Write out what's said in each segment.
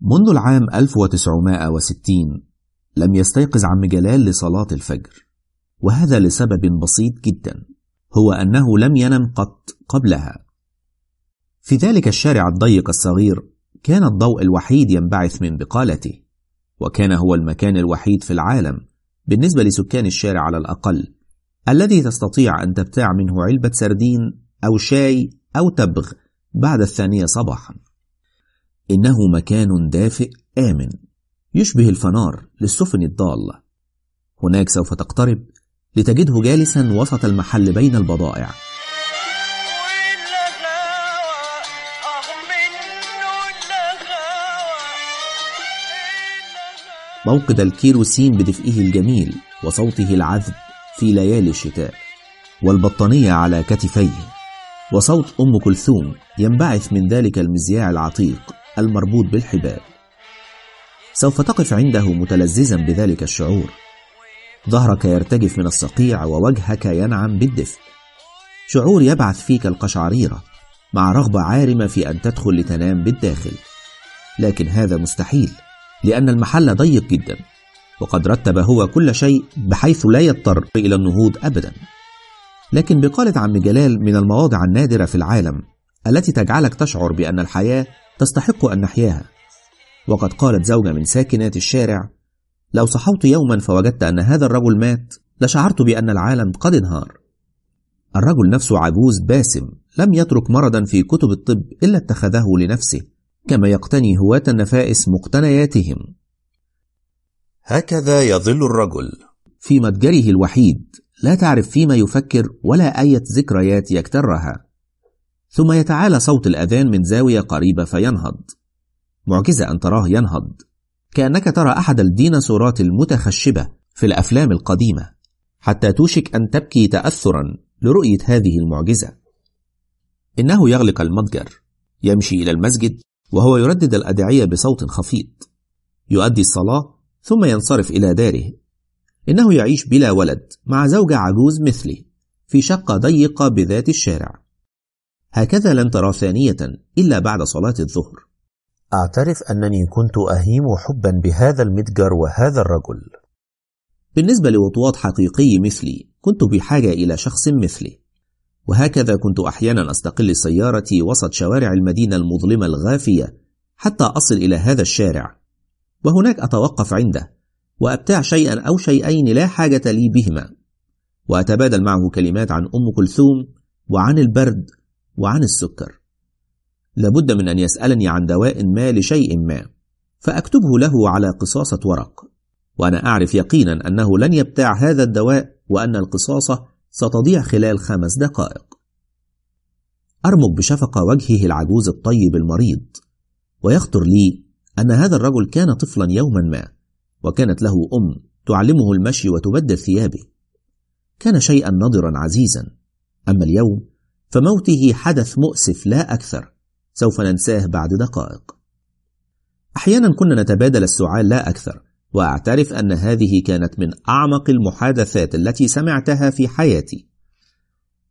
منذ العام 1960 لم يستيقظ عم جلال لصلاة الفجر وهذا لسبب بسيط جدا هو أنه لم ينم قط قبلها. في ذلك الشارع الضيق الصغير كان الضوء الوحيد ينبعث من بقالته وكان هو المكان الوحيد في العالم بالنسبة لسكان الشارع على الأقل الذي تستطيع أن تبتاع منه علبة سردين أو شاي أو تبغ بعد الثانية صباحا. إنه مكان دافئ آمن يشبه الفنار للسفن الضالة. هناك سوف تقترب لتجده جالسا وسط المحل بين البضائع. موقد الكيروسين بدفئه الجميل وصوته العذب في ليالي الشتاء والبطانية على كتفيه وصوت أم كلثوم ينبعث من ذلك المذياع العتيق. المربوط بالحبال. سوف تقف عنده متلذذا بذلك الشعور. ظهرك يرتجف من الصقيع ووجهك ينعم بالدفء. شعور يبعث فيك القشعريرة مع رغبة عارمة في أن تدخل لتنام بالداخل. لكن هذا مستحيل لأن المحل ضيق جدا وقد رتب هو كل شيء بحيث لا يضطر إلى النهوض أبدا. لكن بقالة عم جلال من المواضع النادرة في العالم التي تجعلك تشعر بأن الحياة تستحق أن نحياها. وقد قالت زوجة من ساكنات الشارع لو صحوت يوما فوجدت أن هذا الرجل مات لشعرت بأن العالم قد انهار. الرجل نفسه عجوز باسم لم يترك مرضا في كتب الطب إلا اتخذه لنفسه كما يقتني هواة النفائس مقتنياتهم. هكذا يظل الرجل. في متجره الوحيد لا تعرف فيما يفكر ولا أية ذكريات يكترها. ثم يتعالى صوت الأذان من زاوية قريبة فينهض. معجزة أن تراه ينهض. كأنك ترى أحد الديناصورات المتخشبة في الأفلام القديمة حتى توشك أن تبكي تأثرا لرؤية هذه المعجزة. إنه يغلق المتجر يمشي إلى المسجد وهو يردد الأدعية بصوت خفيض يؤدي الصلاة ثم ينصرف إلى داره. إنه يعيش بلا ولد مع زوجة عجوز مثله في شقة ضيقة بذات الشارع. هكذا لن ترى ثانية إلا بعد صلاة الظهر. أعترف أنني كنت أهيم حبا بهذا المتجر وهذا الرجل. بالنسبة لوطواط حقيقي مثلي كنت بحاجة إلى شخص مثلي. وهكذا كنت أحيانا أستقل سيارتي وسط شوارع المدينة المظلمة الغافية حتى أصل إلى هذا الشارع. وهناك أتوقف عنده وأبتاع شيئا أو شيئين لا حاجة لي بهما. وأتبادل معه كلمات عن أم كلثوم وعن البرد وعن السكر. لابد من أن يسألني عن دواء ما لشيء ما فأكتبه له على قصاصة ورق. وأنا أعرف يقينا أنه لن يبتاع هذا الدواء وأن القصاصة ستضيع خلال خمس دقائق. أرمق بشفقة وجهه العجوز الطيب المريض ويخطر لي أن هذا الرجل كان طفلا يوما ما وكانت له أم تعلمه المشي وتبدل ثيابه. كان شيئا نضرا عزيزا. أما اليوم فموته حدث مؤسف لا أكثر سوف ننساه بعد دقائق أحيانا كنا نتبادل السعال لا أكثر وأعترف أن هذه كانت من أعمق المحادثات التي سمعتها في حياتي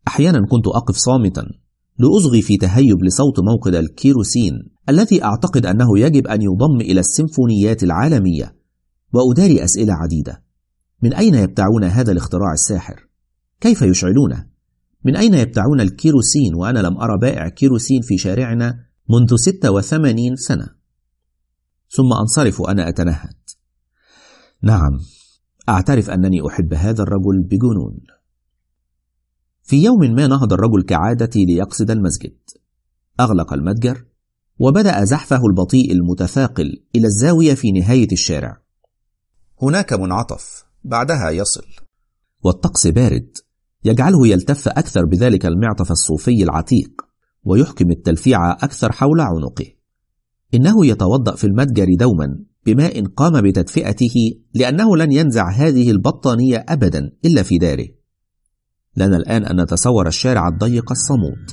أحيانا كنت أقف صامتا لأصغي في تهيب لصوت موقد الكيروسين الذي أعتقد أنه يجب أن يضم إلى السيمفونيات العالمية وأداري أسئلة عديدة من أين يبتعون هذا الاختراع الساحر؟ كيف يشعلونه؟ من أين يبتعون الكيروسين؟ وأنا لم أرى بائع كيروسين في شارعنا منذ 86 سنة. ثم أنصرف وأنا أتنهد. نعم أعترف أنني أحب هذا الرجل بجنون. في يوم ما نهض الرجل كعادتي ليقصد المسجد. أغلق المتجر وبدأ زحفه البطيء المتثاقل إلى الزاوية في نهاية الشارع. هناك منعطف بعدها يصل. والطقس بارد. يجعله يلتف أكثر بذلك المعطف الصوفي العتيق ويحكم التلفيع أكثر حول عنقه. إنه يتوضأ في المتجر دوما بماء قام بتدفئته لأنه لن ينزع هذه البطانية أبدا إلا في داره. لنا الآن أن نتصور الشارع الضيق الصمود.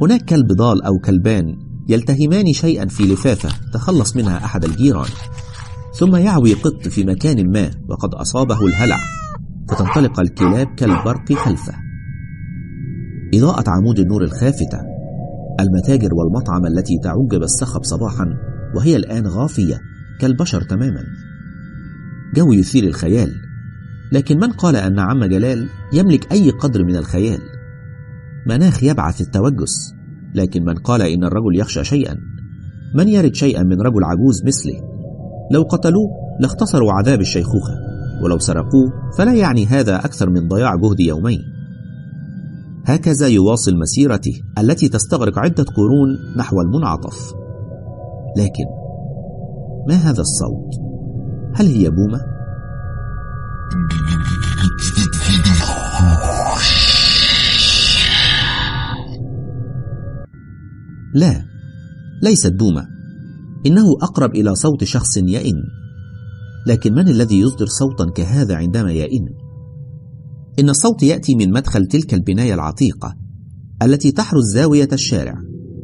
هناك كلب ضال أو كلبان يلتهمان شيئا في لفافة تخلص منها أحد الجيران ثم يعوي قط في مكان ما وقد أصابه الهلع. فتنطلق الكلاب كالبرق خلفه. إضاءة عمود النور الخافتة المتاجر والمطعم التي تعج بالصخب صباحا وهي الآن غافية كالبشر تماما. جو يثير الخيال لكن من قال أن عم جلال يملك أي قدر من الخيال؟ مناخ يبعث التوجس لكن من قال إن الرجل يخشى شيئا؟ من يرد شيئا من رجل عجوز مثله؟ لو قتلوه لاختصروا عذاب الشيخوخة. ولو سرقوه فلا يعني هذا أكثر من ضياع جهد يومين هكذا يواصل مسيرته التي تستغرق عدة قرون نحو المنعطف لكن ما هذا الصوت؟ هل هي بومة؟ لا ليست بومة إنه أقرب إلى صوت شخص يئن لكن من الذي يصدر صوتا كهذا عندما يئن؟ إن الصوت يأتي من مدخل تلك البناية العتيقة التي تحرس زاوية الشارع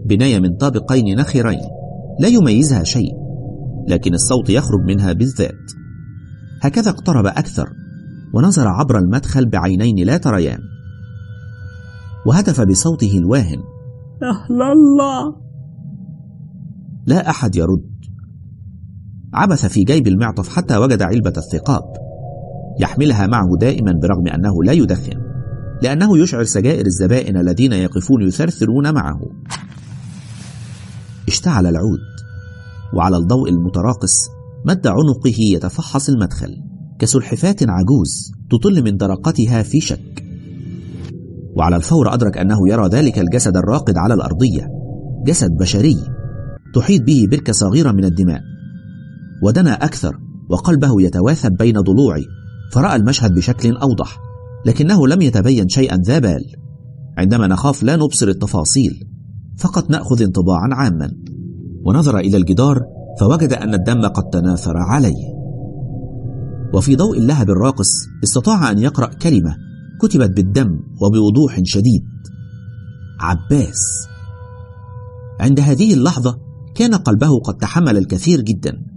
بناية من طابقين نخرين لا يميزها شيء لكن الصوت يخرج منها بالذات. هكذا اقترب أكثر ونظر عبر المدخل بعينين لا تريان. وهتف بصوته الواهن. أهل الله! لا أحد يرد. عبث في جيب المعطف حتى وجد علبة الثقاب. يحملها معه دائما برغم أنه لا يدخن لأنه يشعر سجائر الزبائن الذين يقفون يثرثرون معه. اشتعل العود وعلى الضوء المتراقص مد عنقه يتفحص المدخل كسلحفاة عجوز تطل من درقتها في شك. وعلى الفور أدرك أنه يرى ذلك الجسد الراقد على الأرضية جسد بشري تحيط به بركة صغيرة من الدماء. ودنا أكثر وقلبه يتواثب بين ضلوعه فرأى المشهد بشكل أوضح لكنه لم يتبين شيئا ذا بال. عندما نخاف لا نبصر التفاصيل فقط نأخذ انطباعا عاما. ونظر إلى الجدار فوجد أن الدم قد تناثر عليه. وفي ضوء اللهب الراقص استطاع أن يقرأ كلمة كتبت بالدم وبوضوح شديد. عباس. عند هذه اللحظة كان قلبه قد تحمل الكثير جدا.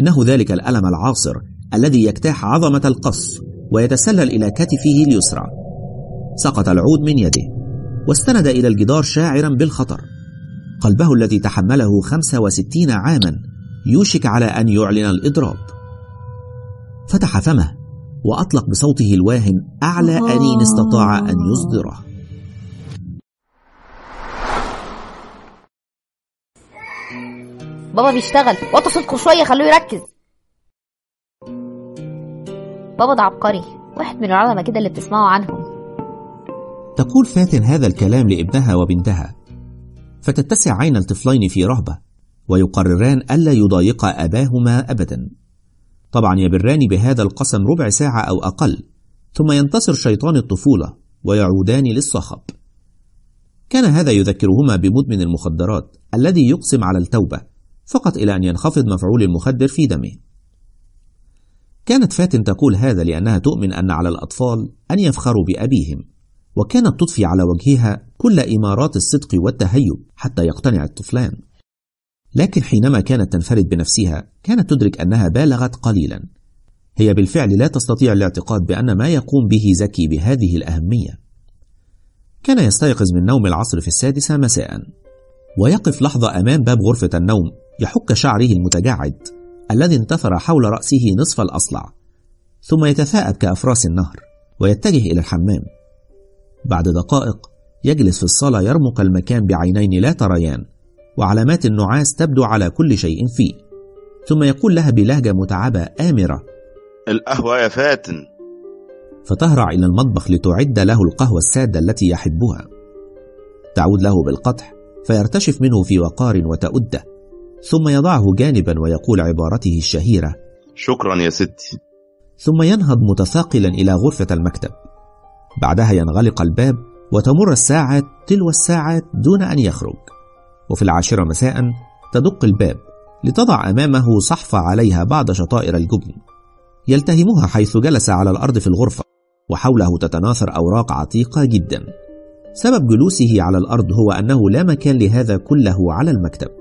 إنه ذلك الألم العاصر الذي يجتاح عظمة القص ويتسلل إلى كتفه اليسرى. سقط العود من يده واستند إلى الجدار شاعرا بالخطر. قلبه الذي تحمله خمسة وستين عاما يوشك على أن يعلن الإضراب فتح فمه وأطلق بصوته الواهن أعلى أنين استطاع أن يصدره. بابا بيشتغل. وطوا صوتكم شوية خلوه يركز. بابا ده عبقري. واحد من العلماء كده اللي بتسمعوا عنهم. تقول فاتن هذا الكلام لابنها وبنتها. فتتسع عين الطفلين في رهبة ويقرران ألا يضايقا أباهما أبدا. طبعا يبران بهذا القسم ربع ساعة أو أقل ثم ينتصر شيطان الطفولة ويعودان للصخب. كان هذا يذكرهما بمدمن المخدرات الذي يقسم على التوبة فقط إلى أن ينخفض مفعول المخدر في دمه. كانت فاتن تقول هذا لأنها تؤمن أن على الأطفال أن يفخروا بأبيهم وكانت تضفي على وجهها كل إمارات الصدق والتهيب حتى يقتنع الطفلان. لكن حينما كانت تنفرد بنفسها كانت تدرك أنها بالغت قليلا. هي بالفعل لا تستطيع الاعتقاد بأن ما يقوم به زكي بهذه الأهمية. كان يستيقظ من نوم العصر في السادسة مساء ويقف لحظة أمام باب غرفة النوم يحك شعره المتجعد الذي انتثر حول رأسه نصف الأصلع ثم يتثاءب كأفراس النهر ويتجه إلى الحمام. بعد دقائق يجلس في الصالة يرمق المكان بعينين لا تريان وعلامات النعاس تبدو على كل شيء فيه ثم يقول لها بلهجة متعبة آمرة القهوة يا فاتن. فتهرع إلى المطبخ لتعد له القهوة السادة التي يحبها. تعود له بالقطح فيرتشف منه في وقار وتؤده. ثم يضعه جانبا ويقول عبارته الشهيرة شكرا يا ستي. ثم ينهض متثاقلا إلى غرفة المكتب. بعدها ينغلق الباب وتمر الساعات تلو الساعات دون أن يخرج. وفي العاشرة مساء تدق الباب لتضع أمامه صحفة عليها بعض شطائر الجبن. يلتهمها حيث جلس على الأرض في الغرفة وحوله تتناثر أوراق عتيقة جدا. سبب جلوسه على الأرض هو أنه لا مكان لهذا كله على المكتب.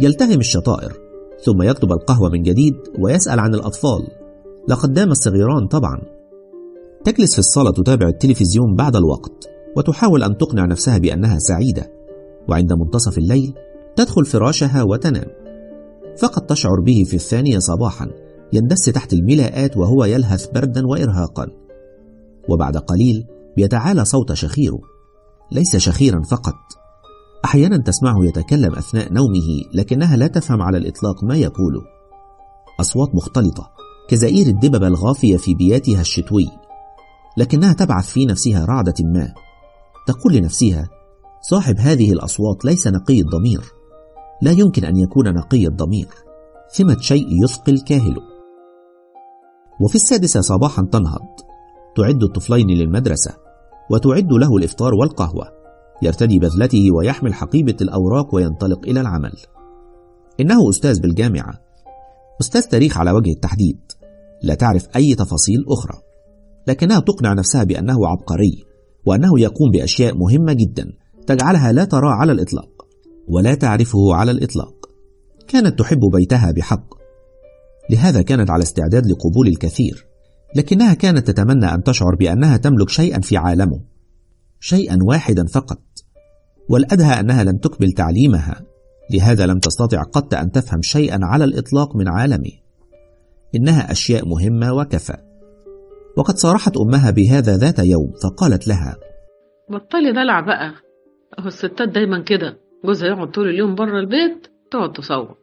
يلتهم الشطائر ثم يطلب القهوة من جديد ويسأل عن الأطفال. لقد دام الصغيران طبعا. تجلس في الصالة تتابع التلفزيون بعد الوقت وتحاول أن تقنع نفسها بأنها سعيدة. وعند منتصف الليل تدخل فراشها وتنام. فقد تشعر به في الثانية صباحا يندس تحت الملاءات وهو يلهث بردا وإرهاقا. وبعد قليل بيتعالى صوت شخيره. ليس شخيرا فقط. أحيانا تسمعه يتكلم أثناء نومه لكنها لا تفهم على الإطلاق ما يقوله. أصوات مختلطة كزئير الدببة الغافية في بياتها الشتوي لكنها تبعث في نفسها رعدة ما. تقول لنفسها صاحب هذه الأصوات ليس نقي الضمير. لا يمكن أن يكون نقي الضمير. ثمة شيء يثقل كاهله وفي السادسة صباحا تنهض. تعد الطفلين للمدرسة وتعد له الإفطار والقهوة. يرتدي بذلته ويحمل حقيبة الأوراق وينطلق إلى العمل. إنه أستاذ بالجامعة. أستاذ تاريخ على وجه التحديد. لا تعرف أي تفاصيل أخرى. لكنها تقنع نفسها بأنه عبقري وأنه يقوم بأشياء مهمة جدا تجعلها لا تراه على الإطلاق ولا تعرفه على الإطلاق. كانت تحب بيتها بحق. لهذا كانت على استعداد لقبول الكثير. لكنها كانت تتمنى أن تشعر بأنها تملك شيئا في عالمه. شيئا واحدا فقط. والأدهى أنها لم تكمل تعليمها لهذا لم تستطع قط أن تفهم شيئا على الإطلاق من عالمه إنها أشياء مهمة وكفى. وقد صارحت أمها بهذا ذات يوم فقالت لها بطلي دلع بقى. أهو الستات دايما كده جوزها يقعد طول اليوم بره البيت تقعد تصوت.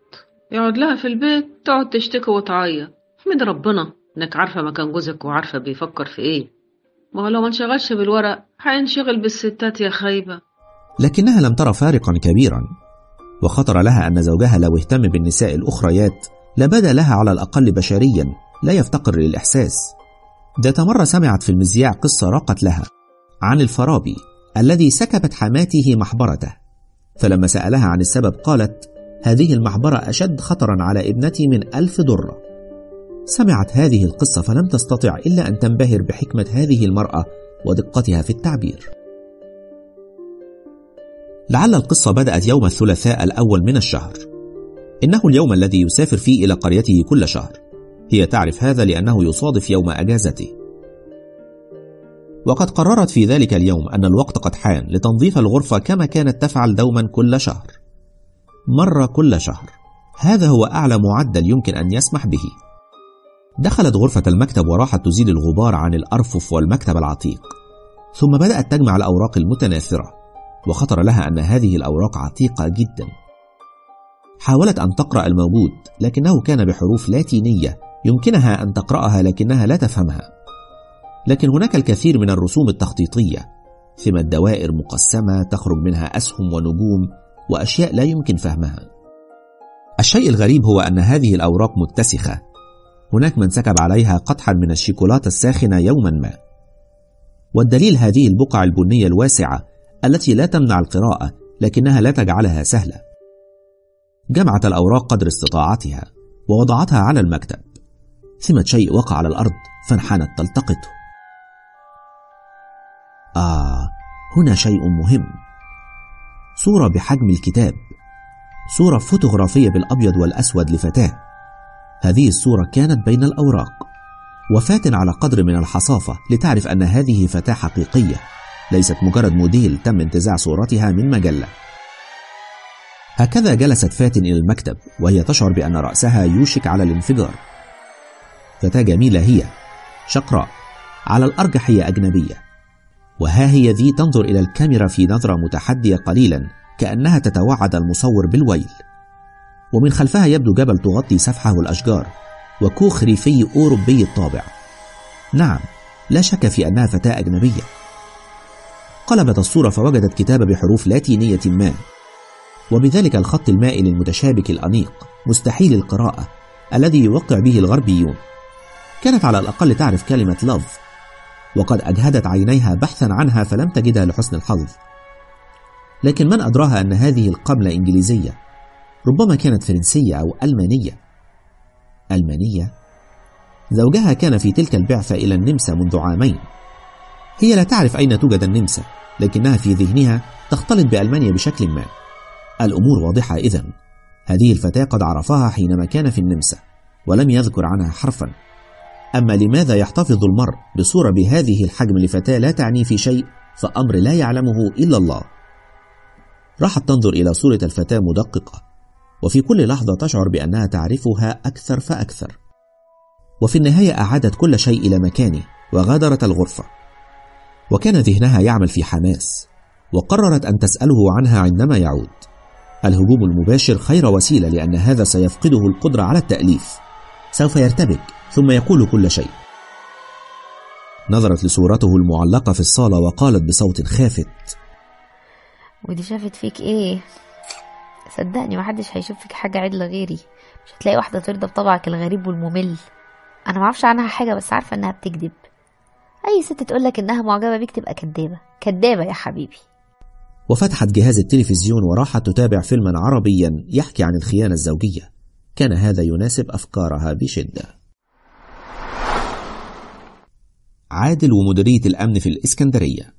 يقعد لها في البيت تقعد تشتكي وتعيط. احمد ربنا إنك عارفة مكان جوزك وعارفة بيفكر في إيه. ما هو لو ما انشغلش بالورق هينشغل بالستات يا خايبة. لكنها لم ترى فارقا كبيرا وخطر لها أن زوجها لو اهتم بالنساء الأخريات لبدا لها على الأقل بشريا لا يفتقر للإحساس. ذات مرة سمعت في المذياع قصة راقت لها عن الفارابي الذي سكبت حماته محبرته فلما سألها عن السبب قالت هذه المحبرة أشد خطرا على ابنتي من ألف درة. سمعت هذه القصة فلم تستطع إلا أن تنبهر بحكمة هذه المرأة ودقتها في التعبير. لعل القصة بدأت يوم الثلاثاء الأول من الشهر. إنه اليوم الذي يسافر فيه إلى قريته كل شهر. هي تعرف هذا لأنه يصادف يوم أجازته. وقد قررت في ذلك اليوم أن الوقت قد حان لتنظيف الغرفة كما كانت تفعل دوما كل شهر. مرة كل شهر. هذا هو أعلى معدل يمكن أن يسمح به. دخلت غرفة المكتب وراحت تزيل الغبار عن الأرفف والمكتب العتيق. ثم بدأت تجمع الأوراق المتناثرة. وخطر لها أن هذه الأوراق عتيقة جدا. حاولت أن تقرأ الموجود لكنه كان بحروف لاتينية يمكنها أن تقرأها لكنها لا تفهمها. لكن هناك الكثير من الرسوم التخطيطية ثم الدوائر مقسمة تخرج منها أسهم ونجوم وأشياء لا يمكن فهمها. الشيء الغريب هو أن هذه الأوراق متسخة. هناك من سكب عليها قطحا من الشيكولاتة الساخنة يوما ما. والدليل هذه البقع البنية الواسعة التي لا تمنع القراءة لكنها لا تجعلها سهلة. جمعت الأوراق قدر استطاعتها ووضعتها على المكتب. ثمة شيء وقع على الأرض فانحنت تلتقطه. آه هنا شيء مهم. صورة بحجم الكتاب. صورة فوتوغرافية بالأبيض والأسود لفتاة. هذه الصورة كانت بين الأوراق. وفاة على قدر من الحصافة لتعرف أن هذه فتاة حقيقية. ليست مجرد موديل تم انتزاع صورتها من مجلة. هكذا جلست فاتن إلى المكتب وهي تشعر بأن رأسها يوشك على الانفجار. فتاة جميلة هي شقراء على الأرجح هي أجنبية. وها هي ذي تنظر إلى الكاميرا في نظرة متحدية قليلا كأنها تتوعد المصور بالويل. ومن خلفها يبدو جبل تغطي سفحه الأشجار وكوخ ريفي أوروبي الطابع. نعم لا شك في أنها فتاة أجنبية. قلبت الصورة فوجدت كتابة بحروف لاتينية ما. وبذلك الخط المائل المتشابك الأنيق مستحيل القراءة الذي يوقع به الغربيون. كانت على الأقل تعرف كلمة لوف وقد أجهدت عينيها بحثا عنها فلم تجدها لحسن الحظ. لكن من أدراها أن هذه القبلة إنجليزية؟ ربما كانت فرنسية أو ألمانية. ألمانية؟ زوجها كان في تلك البعثة إلى النمسا منذ عامين. هي لا تعرف أين توجد النمسا لكنها في ذهنها تختلط بألمانيا بشكل ما. الأمور واضحة إذن هذه الفتاة قد عرفها حينما كان في النمسا ولم يذكر عنها حرفا. أما لماذا يحتفظ المرء بصورة بهذه الحجم لفتاة لا تعني في شيء فأمر لا يعلمه إلا الله؟ راحت تنظر إلى صورة الفتاة مدققة وفي كل لحظة تشعر بأنها تعرفها أكثر فأكثر. وفي النهاية أعادت كل شيء إلى مكانه وغادرت الغرفة. وكان ذهنها يعمل في حماس وقررت أن تسأله عنها عندما يعود. الهجوم المباشر خير وسيلة لأن هذا سيفقده القدرة على التأليف. سوف يرتبك ثم يقول كل شيء. نظرت لصورته المعلقة في الصالة وقالت بصوت خافت. ودي شافت فيك إيه؟ صدقني محدش هيشوف فيك حاجة عدلة غيري. مش هتلاقي واحدة ترضى بطبعك الغريب والممل. أنا معرفش عنها حاجة بس عارفة إنها بتكذب. أي ست تقولك إنها معجبة بيك تبقى كدابة. كدابة يا حبيبي. وفتحت جهاز التلفزيون وراحت تتابع فيلما عربيا يحكي عن الخيانة الزوجية. كان هذا يناسب أفكارها بشدة. عادل ومديرية الأمن في الإسكندرية.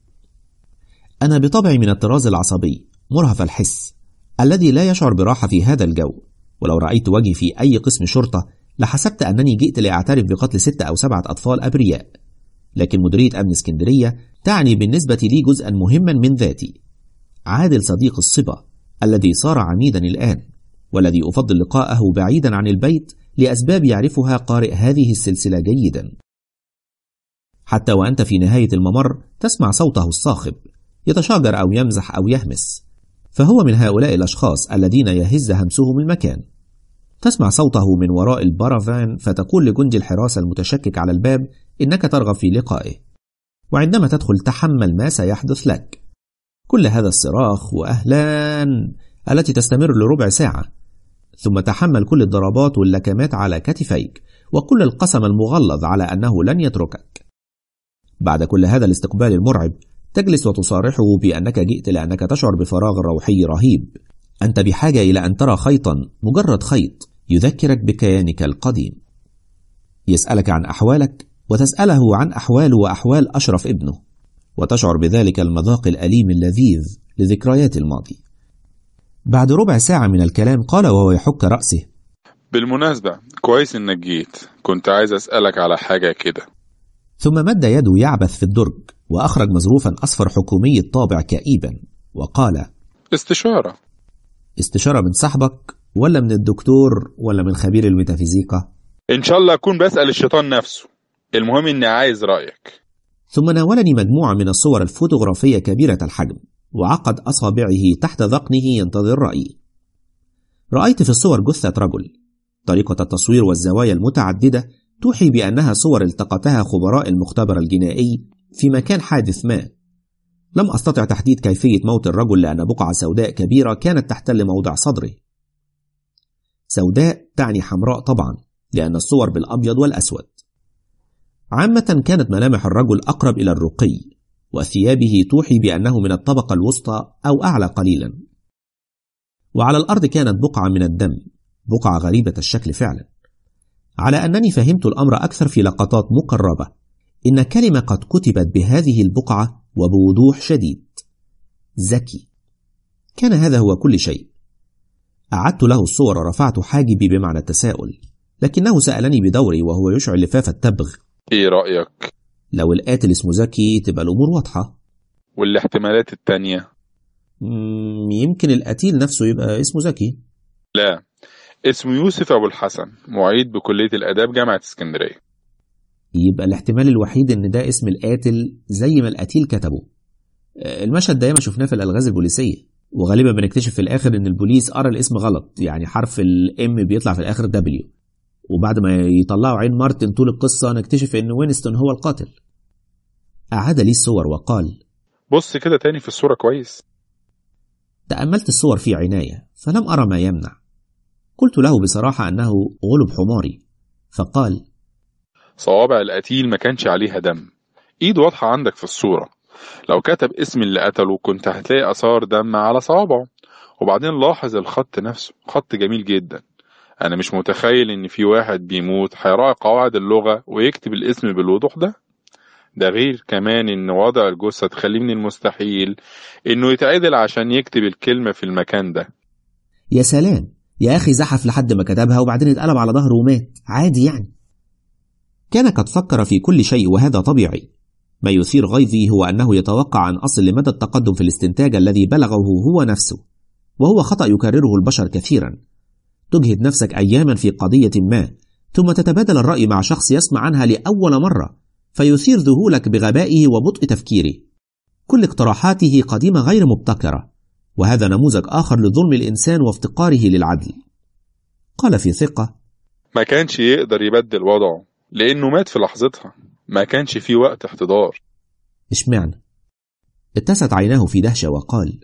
أنا بطبعي من الطراز العصبي مرهف الحس الذي لا يشعر براحة في هذا الجو. ولو رأيت وجهي في أي قسم شرطة لحسبت أنني جئت لأعترف بقتل ستة أو سبعة أطفال أبرياء. لكن مديرية أمن اسكندرية تعني بالنسبة لي جزءا مهما من ذاتي. عادل صديق الصبا الذي صار عميدا الآن والذي أفضل لقاءه بعيدا عن البيت لأسباب يعرفها قارئ هذه السلسلة جيدا. حتى وأنت في نهاية الممر تسمع صوته الصاخب يتشاجر أو يمزح أو يهمس فهو من هؤلاء الأشخاص الذين يهز همسهم المكان. تسمع صوته من وراء البارافان فتقول لجندي الحراسة المتشكك على الباب إنك ترغب في لقائه. وعندما تدخل تحمل ما سيحدث لك. كل هذا الصراخ وأهلان التي تستمر لربع ساعة. ثم تحمل كل الضربات واللكمات على كتفيك. وكل القسم المغلظ على أنه لن يتركك. بعد كل هذا الاستقبال المرعب تجلس وتصارحه بأنك جئت لأنك تشعر بفراغ روحي رهيب. أنت بحاجة إلى أن ترى خيطا مجرد خيط يذكرك بكيانك القديم. يسألك عن أحوالك وتسأله عن أحوال وأحوال أشرف ابنه وتشعر بذلك المذاق الأليم اللذيذ لذكريات الماضي. بعد ربع ساعة من الكلام قال وهو يحك رأسه بالمناسبة كويس إنك جيت. كنت عايز أسألك على حاجة كده. ثم مد يده يعبث في الدرج وأخرج مظروفا أصفر حكومي الطابع كئيبا وقال استشارة. استشارة من صاحبك ولا من الدكتور ولا من خبير الميتافيزيقا؟ إن شاء الله أكون بسأل الشيطان نفسه. المهم إني عايز رأيك. ثم ناولني مجموعة من الصور الفوتوغرافية كبيرة الحجم وعقد أصابعه تحت ذقنه ينتظر رأيي. رأيت في الصور جثة رجل. طريقة التصوير والزوايا المتعددة توحي بأنها صور التقطها خبراء المختبر الجنائي في مكان حادث ما. لم أستطع تحديد كيفية موت الرجل لأن بقعة سوداء كبيرة كانت تحتل موضع صدره. سوداء تعني حمراء طبعا لأن الصور بالأبيض والأسود. عامة كانت ملامح الرجل أقرب إلى الرقي وثيابه توحي بأنه من الطبقة الوسطى أو أعلى قليلا. وعلى الأرض كانت بقعة من الدم بقعة غريبة الشكل فعلا. على أنني فهمت الأمر أكثر في لقطات مقربة إن كلمة قد كتبت بهذه البقعة وبوضوح شديد. ذكي كان هذا هو كل شيء. أعدت له الصور ورفعت حاجبي بمعنى التساؤل لكنه سألني بدوري وهو يشعل لفاف التبغ. إيه رأيك؟ لو القاتل اسمه زكي تبقى الأمور واضحة. والاحتمالات التانية؟ يمكن القتيل نفسه يبقى اسمه زكي. لا اسمه يوسف أبو الحسن معيد بكلية الآداب جامعة اسكندرية. يبقى الاحتمال الوحيد إن ده اسم القاتل زي ما القتيل كتبه. آه، المشهد ده ما شفناه في الألغاز البوليسية. وغالبا بنكتشف في الآخر إن البوليس قرأ الاسم غلط يعني حرف ال M بيطلع في الآخر W وبعد ما يطلعوا عين مارتن طول القصة نكتشف إن وينستون هو القاتل. أعاد لي الصور وقال بص كده تاني في الصورة كويس. تأملت الصور في عناية فلم أرى ما يمنع. قلت له بصراحة أنه غلب حماري فقال صوابع القتيل ما كانش عليها دم. ايده واضحة عندك في الصورة. لو كتب اسم اللي قتله كنت هتلاقي آثار دم على صوابعه. وبعدين لاحظ الخط نفسه خط جميل جدا. أنا مش متخيل إن في واحد بيموت هيراعي قواعد اللغة ويكتب الاسم بالوضوح ده؟ ده غير كمان إن وضع الجثة تخليه من المستحيل إنه يتعدل عشان يكتب الكلمة في المكان ده. يا سلام! يا أخي زحف لحد ما كتبها وبعدين اتقلب على ظهره ومات. عادي يعني. كان قد فكر في كل شيء وهذا طبيعي. ما يثير غيظي هو أنه يتوقع عن أصل لمدى التقدم في الاستنتاج الذي بلغه هو نفسه وهو خطأ يكرره البشر كثيرا. تجهد نفسك أياما في قضية ما ثم تتبادل الرأي مع شخص يسمع عنها لأول مرة فيثير ذهولك بغبائه وبطء تفكيره. كل اقتراحاته قديمة غير مبتكرة وهذا نموذج آخر لظلم الإنسان وافتقاره للعدل. قال في ثقة ما كانش يقدر يبدل وضعه لأنه مات في لحظتها ما كانش في وقت احتضار. اشمعنى؟ اتست عيناه في دهشة وقال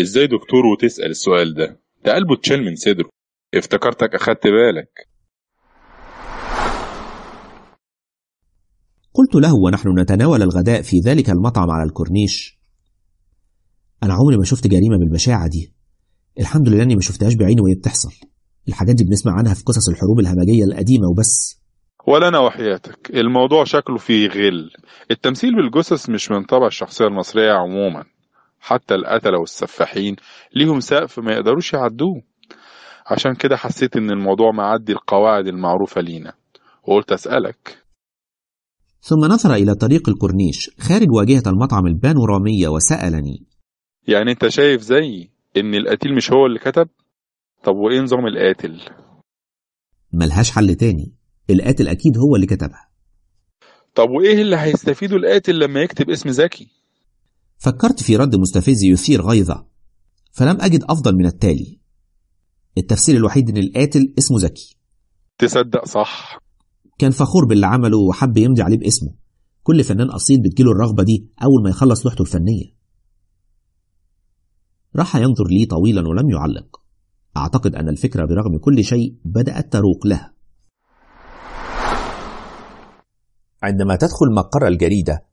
إزاي دكتور وتسأل السؤال ده؟ ده قلبه اتشال من صدره. افتكرتك أخدت بالك. قلت له ونحن نتناول الغداء في ذلك المطعم على الكورنيش. أنا عمري ما شفت جريمة بالبشاعة دي. الحمد لله إني ما شفتهاش بعيني وهي بتحصل. الحاجات دي بنسمع عنها في قصص الحروب الهمجية القديمة وبس. ولا أنا وحياتك. الموضوع شكله فيه غل. التمثيل بالجثث مش من طبع الشخصية المصرية عموما. حتى القتلة والسفاحين ليهم سقف ما يقدروش يعدوه. عشان كده حسيت إن الموضوع معدي القواعد المعروفة لينا. وقلت أسألك. ثم نظر إلى طريق الكورنيش خارج واجهة المطعم البانورامية وسألني. يعني أنت شايف زيي إن القتيل مش هو اللي كتب؟ طب وإيه نظام القاتل؟ ملهاش حل تاني. القاتل أكيد هو اللي كتبها. طب وإيه اللي هيستفيده القاتل لما يكتب اسم زكي؟ فكرت في رد مستفز يثير غيظة. فلم أجد أفضل من التالي. التفسير الوحيد إن القاتل اسمه زكي. تصدق صح. كان فخور باللي عمله وحب يمضي عليه باسمه. كل فنان أصيل بتجيله الرغبة دي أول ما يخلص لوحته الفنية. راح ينظر لي طويلا ولم يعلق. أعتقد أن الفكرة برغم كل شيء بدأت تروق له عندما تدخل مقر الجريدة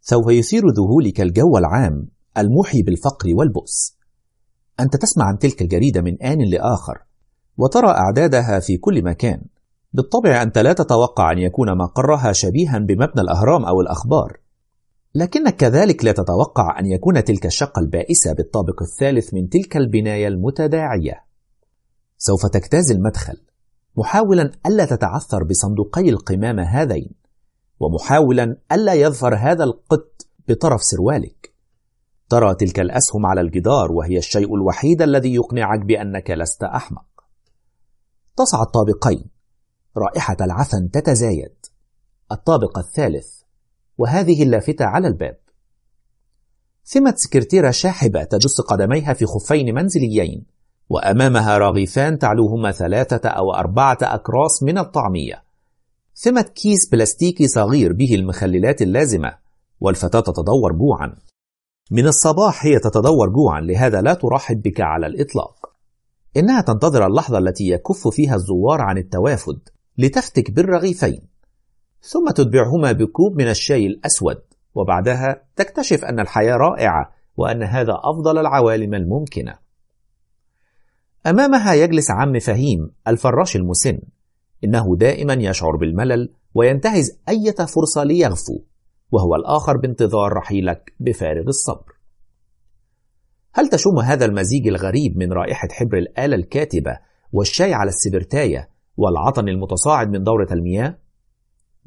سوف يثير ذهولك الجو العام الموحي بالفقر والبؤس. أنت تسمع عن تلك الجريدة من آن لآخر وترى أعدادها في كل مكان بالطبع أنت لا تتوقع أن يكون مقرها شبيها بمبنى الأهرام أو الأخبار. لكنك كذلك لا تتوقع أن يكون تلك الشقة البائسة بالطابق الثالث من تلك البناية المتداعية. سوف تجتاز المدخل محاولا ألا تتعثر بصندوقي القمامة هذين ومحاولا ألا يظفر هذا القط بطرف سروالك. ترى تلك الأسهم على الجدار وهي الشيء الوحيد الذي يقنعك بأنك لست أحمق. تصعد طابقين. رائحة العفن تتزايد. الطابق الثالث. وهذه اللافتة على الباب. ثمة سكرتيرة شاحبة تجس قدميها في خفين منزليين وأمامها رغيفان تعلوهما ثلاثة أو أربعة أكراس من الطعمية. ثمة كيس بلاستيكي صغير به المخللات اللازمة والفتاة تتدور جوعا من الصباح هي تتدور جوعا لهذا لا ترحب بك على الإطلاق. إنها تنتظر اللحظة التي يكف فيها الزوار عن التوافد لتفتك بالرغيفين. ثم تتبعهما بكوب من الشاي الأسود وبعدها تكتشف أن الحياة رائعة وأن هذا أفضل العوالم الممكنة. أمامها يجلس عم فهيم الفراش المسن. إنه دائما يشعر بالملل وينتهز أي فرصة ليغفو. وهو الآخر بانتظار رحيلك بفارغ الصبر. هل تشم هذا المزيج الغريب من رائحة حبر الآلة الكاتبة والشاي على السبرتاية والعطن المتصاعد من دورة المياه؟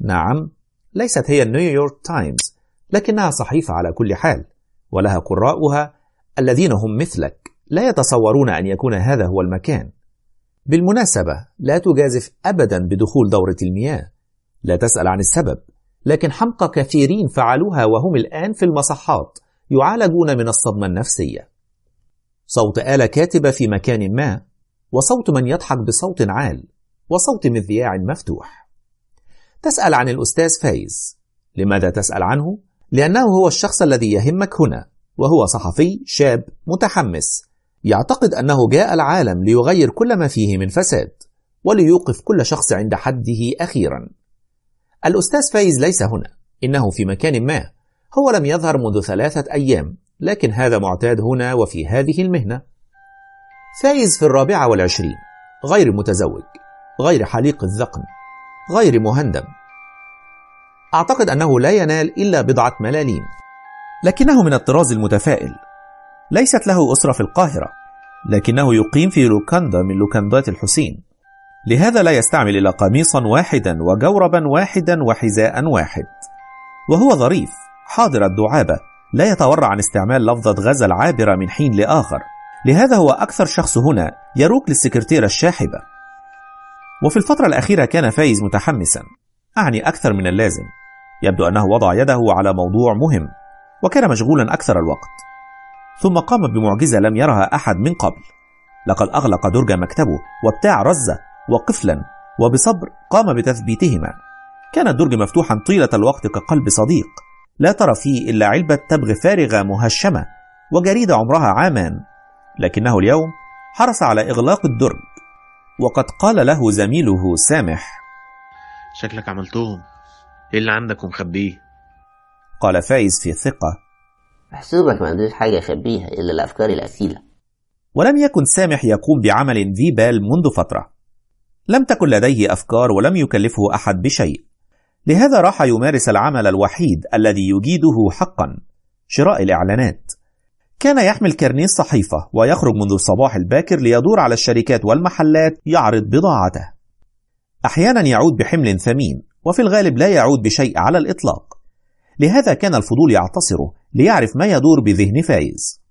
نعم ليست هي نيويورك تايمز لكنها صحيفة على كل حال ولها قراؤها الذين هم مثلك لا يتصورون أن يكون هذا هو المكان. بالمناسبة لا تجازف أبدا بدخول دورة المياه. لا تسأل عن السبب. لكن حمقى كثيرين فعلوها وهم الآن في المصحات يعالجون من الصدمة النفسية. صوت آلة كاتبة في مكان ما وصوت من يضحك بصوت عال وصوت مذياع مفتوح. تسأل عن الأستاذ فايز. لماذا تسأل عنه؟ لأنه هو الشخص الذي يهمك هنا وهو صحفي شاب متحمس. يعتقد أنه جاء العالم ليغير كل ما فيه من فساد وليوقف كل شخص عند حده أخيرا. الأستاذ فايز ليس هنا إنه في مكان ما. هو لم يظهر منذ ثلاثة أيام لكن هذا معتاد هنا وفي هذه المهنة. فايز في الرابعة والعشرين غير متزوج غير حليق الذقن غير مهندم. أعتقد أنه لا ينال إلا بضعة ملاليم. لكنه من الطراز المتفائل. ليست له أسرة في القاهرة لكنه يقيم في لوكاندا من لوكاندات الحسين. لهذا لا يستعمل إلا قميصا واحدا وجوربا واحدا وحذاء واحد. وهو ظريف حاضر الدعابة لا يتورع عن استعمال لفظة غزل عابرة من حين لآخر. لهذا هو أكثر شخص هنا يروق للسكرتيرة الشاحبة. وفي الفترة الأخيرة كان فايز متحمسا. أعني أكثر من اللازم. يبدو أنه وضع يده على موضوع مهم وكان مشغولا أكثر الوقت. ثم قام بمعجزة لم يرها أحد من قبل. لقد أغلق درج مكتبه وابتاع رزة وقفلا وبصبر قام بتثبيتهما. كان الدرج مفتوحا طيلة الوقت كقلب صديق. لا ترى فيه إلا علبة تبغ فارغة مهشمة وجريدة عمرها عامان. لكنه اليوم حرص على إغلاق الدرج وقد قال له زميله سامح. شكلك عملتهم. إيه اللي عندك ومخبيه قال فايز في ثقة محسوبك ما عندوش حاجة يخبيها إلا الأفكار الأصيلة ولم يكن سامح يقوم بعمل ذي بال منذ فترة. لم تكن لديه أفكار ولم يكلفه أحد بشيء. لهذا راح يمارس العمل الوحيد الذي يجيده حقا شراء الإعلانات. كان يحمل كرنيه الصحيفة ويخرج منذ الصباح الباكر ليدور على الشركات والمحلات يعرض بضاعته. أحيانا يعود بحمل ثمين وفي الغالب لا يعود بشيء على الإطلاق. لهذا كان الفضول يعتصره ليعرف ما يدور بذهن فايز.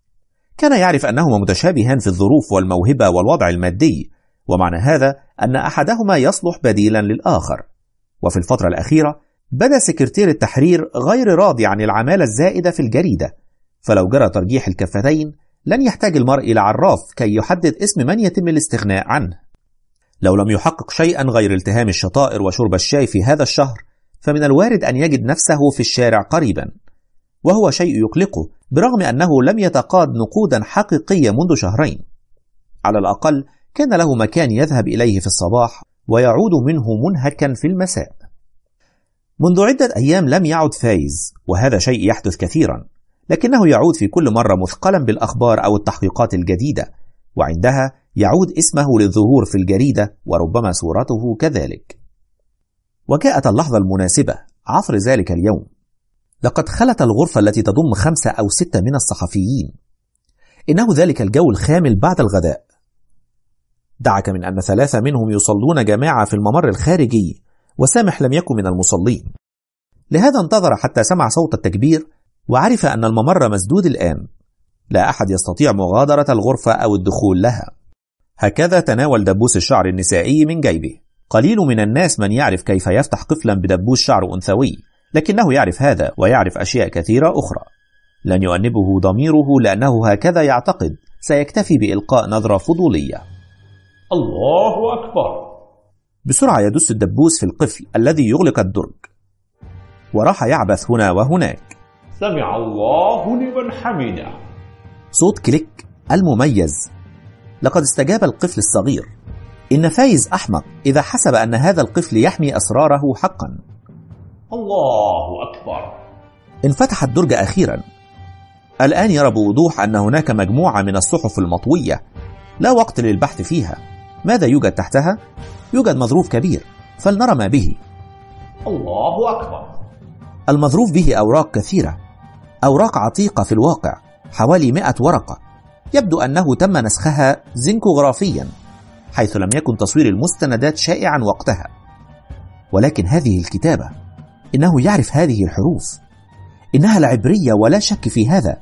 كان يعرف أنهما متشابهان في الظروف والموهبة والوضع المادي ومعنى هذا أن أحدهما يصلح بديلا للآخر. وفي الفترة الأخيرة بدا سكرتير التحرير غير راضي عن العمالة الزائدة في الجريدة فلو جرى ترجيح الكفتين لن يحتاج المرء إلى عراف كي يحدد اسم من يتم الاستغناء عنه. لو لم يحقق شيئا غير التهام الشطائر وشرب الشاي في هذا الشهر فمن الوارد أن يجد نفسه في الشارع قريبا. وهو شيء يقلقه برغم أنه لم يتقاض نقودا حقيقية منذ شهرين. على الأقل كان له مكان يذهب إليه في الصباح ويعود منه منهكا في المساء. منذ عدة أيام لم يعد فايز وهذا شيء يحدث كثيرا لكنه يعود في كل مرة مثقلا بالأخبار أو التحقيقات الجديدة وعندها يعود اسمه للظهور في الجريدة وربما صورته كذلك. وجاءت اللحظة المناسبة عصر ذلك اليوم. لقد خلت الغرفة التي تضم خمسة أو ستة من الصحفيين. إنه ذلك الجو الخامل بعد الغداء. دعك من أن ثلاثة منهم يصلون جماعة في الممر الخارجي وسامح لم يكن من المصلين. لهذا انتظر حتى سمع صوت التكبير وعرف أن الممر مسدود الآن. لا أحد يستطيع مغادرة الغرفة أو الدخول لها. هكذا تناول دبوس الشعر النسائي من جيبه. قليل من الناس من يعرف كيف يفتح قفلا بدبوس شعر أنثوي لكنه يعرف هذا ويعرف أشياء كثيرة أخرى. لن يؤنبه ضميره لأنه هكذا يعتقد. سيكتفي بإلقاء نظرة فضولية. الله أكبر. بسرعة يدس الدبوس في القفل الذي يغلق الدرج. وراح يعبث هنا وهناك. سمع الله لمن حمده. صوت click المميز. لقد استجاب القفل الصغير. إن فايز أحمق إذا حسب أن هذا القفل يحمي أسراره حقا. الله أكبر. انفتح الدرج أخيرا. الآن يرى بوضوح أن هناك مجموعة من الصحف المطوية. لا وقت للبحث فيها. ماذا يوجد تحتها؟ يوجد مظروف كبير فلنرى ما به. الله أكبر. المظروف به أوراق كثيرة أوراق عتيقة في الواقع حوالي مئة ورقة. يبدو أنه تم نسخها زنكوغرافيا حيث لم يكن تصوير المستندات شائعا وقتها. ولكن هذه الكتابة إنه يعرف هذه الحروف. إنها العبرية ولا شك في هذا.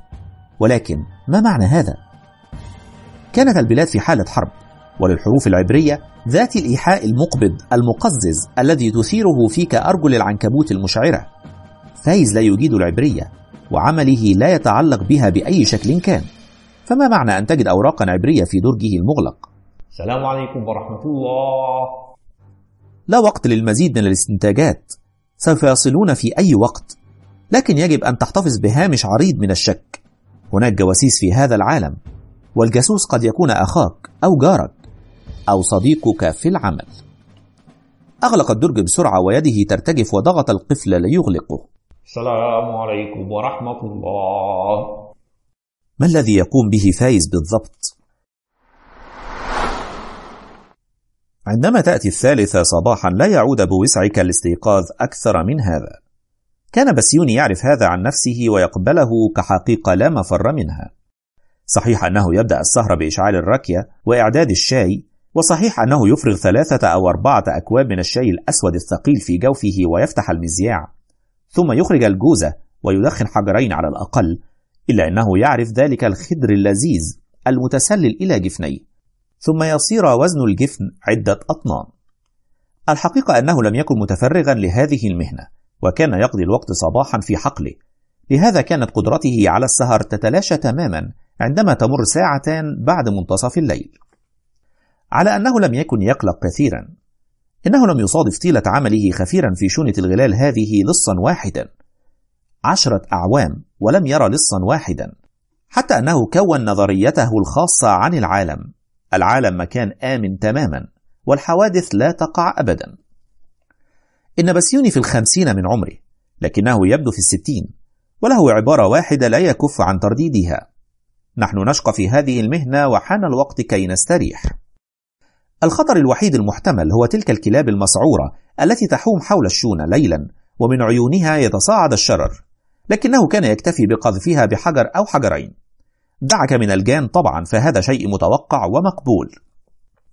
ولكن ما معنى هذا؟ كانت البلاد في حالة حرب. وللحروف العبرية ذات الإيحاء المقبض المقزز الذي تثيره فيك أرجل العنكبوت المشعرة. فايز لا يجيد العبرية وعمله لا يتعلق بها بأي شكل كان. فما معنى أن تجد أوراقا عبرية في درجه المغلق؟ السلام عليكم ورحمة الله. لا وقت للمزيد من الاستنتاجات. سوف يصلون في أي وقت لكن يجب أن تحتفظ بهامش عريض من الشك. هناك جواسيس في هذا العالم والجاسوس قد يكون أخاك أو جارك. أو صديقك في العمل. أغلق الدرج بسرعة ويده ترتجف وضغط القفل ليغلقه. السلام عليكم ورحمة الله. ما الذي يقوم به فايز بالضبط؟ عندما تأتي الثالثة صباحا لا يعود بوسعك الاستيقاظ أكثر من هذا. كان بسيوني يعرف هذا عن نفسه ويقبله كحقيقة لا مفر منها. صحيح أنه يبدأ السهر بإشعال الركية وإعداد الشاي وصحيح أنه يفرغ ثلاثة أو أربعة أكواب من الشاي الأسود الثقيل في جوفه ويفتح المذياع ثم يخرج الجوزة ويدخن حجرين على الأقل إلا أنه يعرف ذلك الخدر اللذيذ المتسلل إلى جفنيه. ثم يصير وزن الجفن عدة أطنان. الحقيقة أنه لم يكن متفرغا لهذه المهنة وكان يقضي الوقت صباحا في حقله. لهذا كانت قدرته على السهر تتلاشى تماما عندما تمر ساعتان بعد منتصف الليل. على أنه لم يكن يقلق كثيرا. إنه لم يصادف طيلة عمله خفيرا في شونة الغلال هذه لصا واحدا. عشرة أعوام ولم يرى لصا واحدا. حتى أنه كون نظريته الخاصة عن العالم. العالم مكان آمن تماما والحوادث لا تقع أبدا. إن بسيوني في الخمسين من عمره لكنه يبدو في الستين وله عبارة واحدة لا يكف عن ترديدها. نحن نشقى في هذه المهنة وحان الوقت كي نستريح. الخطر الوحيد المحتمل هو تلك الكلاب المسعورة التي تحوم حول الشونة ليلا ومن عيونها يتصاعد الشرر لكنه كان يكتفي بقذفها بحجر أو حجرين. دعك من الجان طبعا فهذا شيء متوقع ومقبول.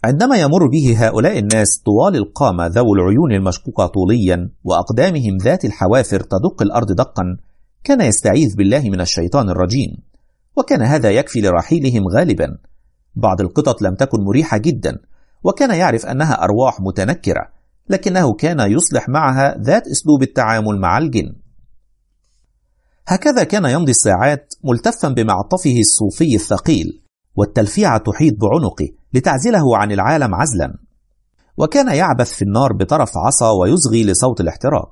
عندما يمر به هؤلاء الناس طوال القامة ذو العيون المشقوقة طوليا وأقدامهم ذات الحوافر تدق الأرض دقا كان يستعيذ بالله من الشيطان الرجيم. وكان هذا يكفي لرحيلهم غالبا. بعض القطط لم تكن مريحة جدا. وكان يعرف أنها أرواح متنكرة لكنه كان يصلح معها ذات أسلوب التعامل مع الجن. هكذا كان يمضي الساعات ملتفا بمعطفه الصوفي الثقيل والتلفيعة تحيط بعنقه لتعزله عن العالم عزلا. وكان يعبث في النار بطرف عصا ويصغي لصوت الاحتراق.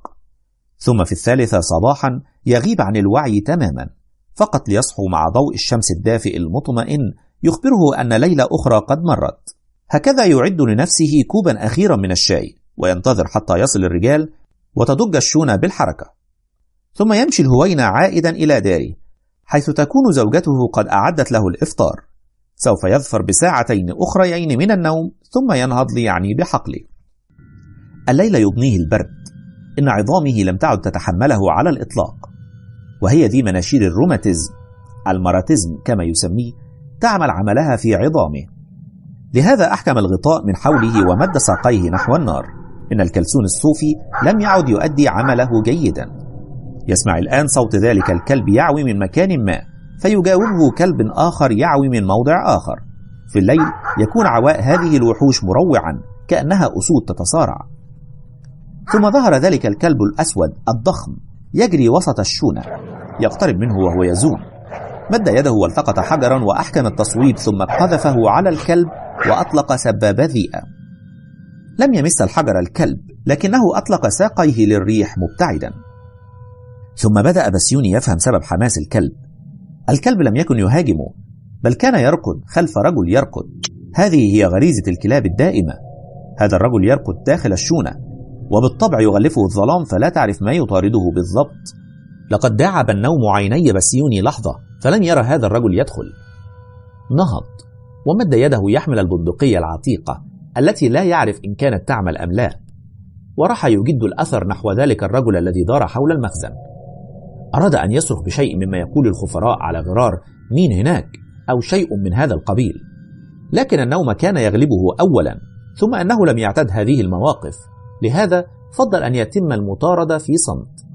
ثم في الثالثة صباحا يغيب عن الوعي تماما فقط ليصحو مع ضوء الشمس الدافئ المطمئن يخبره أن ليلة أخرى قد مرت. هكذا يعد لنفسه كوبا أخيرا من الشاي وينتظر حتى يصل الرجال وتضج الشونة بالحركة. ثم يمشي الهوينة عائدا إلى داره حيث تكون زوجته قد أعدت له الإفطار. سوف يظفر بساعتين أخريين من النوم ثم ينهض ليعني بحقله الليل يضنيه البرد إن عظامه لم تعد تتحمله على الإطلاق. وهي ذي مناشير الروماتيزم الماراتيزم كما يسميه تعمل عملها في عظامه. لهذا أحكم الغطاء من حوله ومد ساقيه نحو النار. إن الكلسون الصوفي لم يعد يؤدي عمله جيدا. يسمع الآن صوت ذلك الكلب يعوي من مكان ما فيجاوبه كلب آخر يعوي من موضع آخر. في الليل يكون عواء هذه الوحوش مروعا كأنها أسود تتصارع. ثم ظهر ذلك الكلب الأسود الضخم يجري وسط الشونة يقترب منه وهو يزوم مد يده والتقط حجرا وأحكم التصويب ثم قذفه على الكلب وأطلق سبابة ذيئة. لم يمس الحجر الكلب لكنه أطلق ساقيه للريح مبتعدا. ثم بدأ بسيوني يفهم سبب حماس الكلب. الكلب لم يكن يهاجمه بل كان يركض خلف رجل يركض. هذه هي غريزة الكلاب الدائمة. هذا الرجل يركض داخل الشونة وبالطبع يغلفه الظلام فلا تعرف ما يطارده بالضبط. لقد داعب النوم عيني بسيوني لحظة. فلن يرى هذا الرجل يدخل. نهض ومد يده يحمل البندقية العتيقة التي لا يعرف إن كانت تعمل أم لا. وراح يجد الأثر نحو ذلك الرجل الذي دار حول المخزن. أراد أن يصرخ بشيء مما يقول الخفراء على غرار مين هناك؟ أو شيء من هذا القبيل. لكن النوم كان يغلبه أولا ثم أنه لم يعتد هذه المواقف. لهذا فضل أن يتم المطاردة في صمت.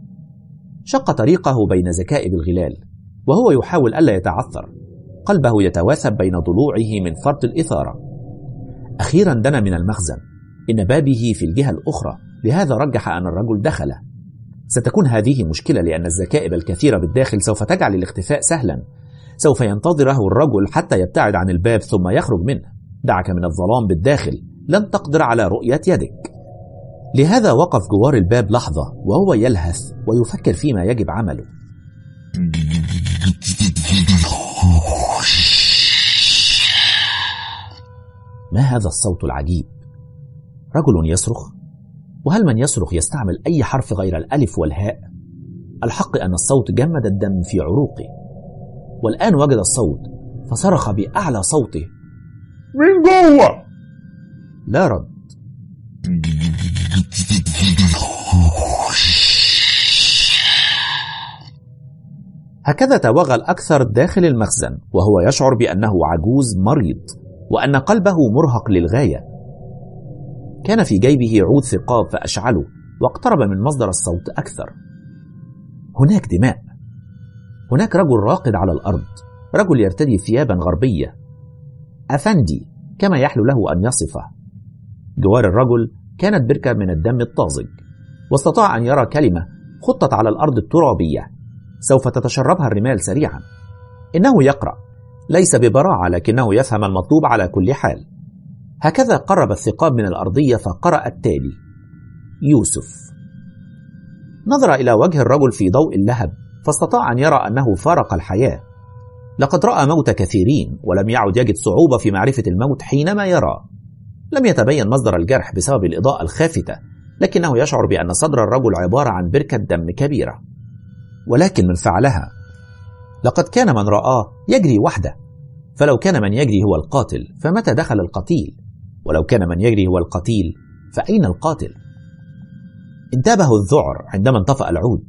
شق طريقه بين زكائب الغلال وهو يحاول ألا يتعثر. قلبه يتواثب بين ضلوعه من فرط الإثارة. أخيرا دنا من المخزن. إن بابه في الجهة الأخرى. لهذا رجح أن الرجل دخل. ستكون هذه مشكلة لأن الزكائب الكثيرة بالداخل سوف تجعل الاختفاء سهلا. سوف ينتظره الرجل حتى يبتعد عن الباب ثم يخرج منه. دعك من الظلام بالداخل. لن تقدر على رؤية يدك. لهذا وقف جوار الباب لحظة وهو يلهث ويفكر فيما يجب عمله. ما هذا الصوت العجيب؟ رجل يصرخ. وهل من يصرخ يستعمل أي حرف غير الألف والهاء؟ الحق أن الصوت جمد الدم في عروقه. والآن وجد الصوت فصرخ بأعلى صوته. من جوه! لا رد. هكذا توغل أكثر داخل المخزن وهو يشعر بأنه عجوز مريض. وأن قلبه مرهق للغاية. كان في جيبه عود ثقاب فأشعله واقترب من مصدر الصوت أكثر. هناك دماء. هناك رجل راقد على الأرض رجل يرتدي ثيابا غربية. أفندي كما يحلو له أن يصفه. جوار الرجل كانت بركة من الدم الطازج واستطاع أن يرى كلمة خطت على الأرض الترابية سوف تتشربها الرمال سريعا. إنه يقرأ. ليس ببراعة لكنه يفهم المطلوب على كل حال. هكذا قرب الثقاب من الأرضية فقرأ التالي يوسف. نظر إلى وجه الرجل في ضوء اللهب فاستطاع أن يرى أنه فارق الحياة. لقد رأى موت كثيرين ولم يعد يجد صعوبة في معرفة الموت حينما يرى. لم يتبين مصدر الجرح بسبب الإضاءة الخافتة لكنه يشعر بأن صدر الرجل عبارة عن بركة دم كبيرة. ولكن من فعلها لقد كان من رآه يجري وحده. فلو كان من يجري هو القاتل فمتى دخل القتيل؟ ولو كان من يجري هو القتيل فأين القاتل؟ انتابه الذعر عندما انطفأ العود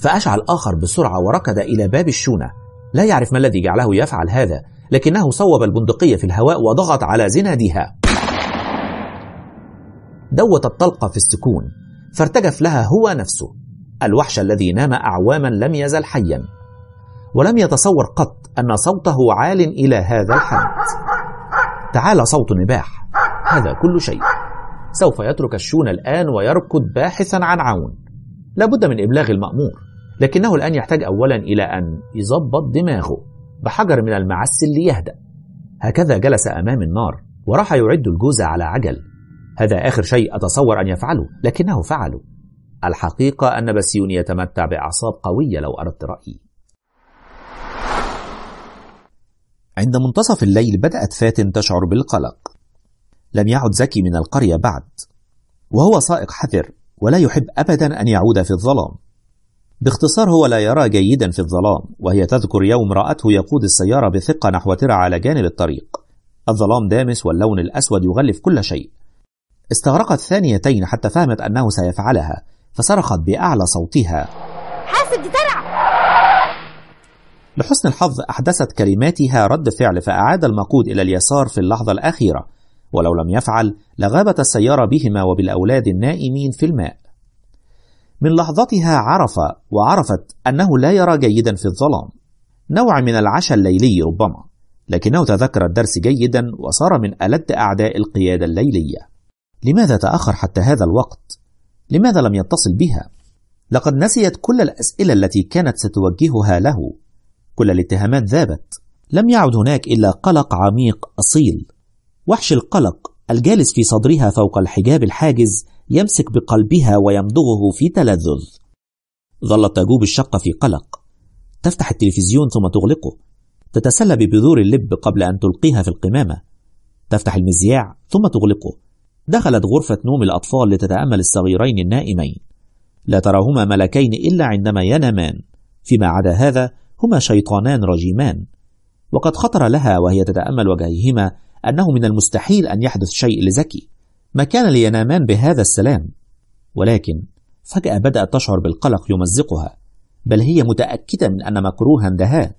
فأشعل آخر بسرعة وركض إلى باب الشونة. لا يعرف ما الذي جعله يفعل هذا لكنه صوب البندقية في الهواء وضغط على زنادها دوت الطلقة في السكون فارتجف لها هو نفسه. الوحش الذي نام أعواما لم يزل حيا. ولم يتصور قط أن صوته عال إلى هذا الحد. تعالى صوت نباح. هذا كل شيء. سوف يترك الشون الآن ويركض باحثا عن عون. لابد من إبلاغ المأمور. لكنه الآن يحتاج أولا إلى أن يظبط دماغه بحجر من المعسل ليهدأ. هكذا جلس أمام النار وراح يعد الجوز على عجل. هذا آخر شيء أتصور أن يفعله لكنه فعله. الحقيقة أن بسيون يتمتع بأعصاب قوية لو أردت رأيي. عند منتصف الليل بدأت فاتن تشعر بالقلق. لم يعد زكي من القرية بعد. وهو سائق حذر ولا يحب أبدا أن يعود في الظلام. باختصار هو لا يرى جيدا في الظلام وهي تذكر يوم رأته يقود السيارة بثقة نحو ترع على جانب الطريق. الظلام دامس واللون الأسود يغلف كل شيء. استغرقت ثانيتين حتى فهمت أنه سيفعلها فصرخت بأعلى صوتها. حاسب دي ترع لحسن الحظ أحدثت كلماتها رد فعل فأعاد المقود إلى اليسار في اللحظة الأخيرة ولو لم يفعل لغابت السيارة بهما وبالأولاد النائمين في الماء من لحظتها عرف وعرفت أنه لا يرى جيدا في الظلام نوع من العشاء الليلي ربما لكنه تذكر الدرس جيدا وصار من ألد أعداء القيادة الليلية لماذا تأخر حتى هذا الوقت؟ لماذا لم يتصل بها؟ لقد نسيت كل الأسئلة التي كانت ستوجهها له كل الاتهامات ذابت. لم يعد هناك إلا قلق عميق أصيل. وحش القلق الجالس في صدرها فوق الحجاب الحاجز يمسك بقلبها ويمضغه في تلذذ. ظلت تجوب الشقة في قلق. تفتح التلفزيون ثم تغلقه. تتسلى ببذور اللب قبل أن تلقيها في القمامة. تفتح المذياع ثم تغلقه. دخلت غرفة نوم الأطفال لتتأمل الصغيرين النائمين. لا تراهما ملكين إلا عندما ينامان. فيما عدا هذا هما شيطانان رجيمان. وقد خطر لها وهي تتأمل وجهيهما أنه من المستحيل أن يحدث شيء لزكي. ما كان لينامان بهذا السلام. ولكن فجأة بدأت تشعر بالقلق يمزقها. بل هي متأكدة من أن مكروها دهاه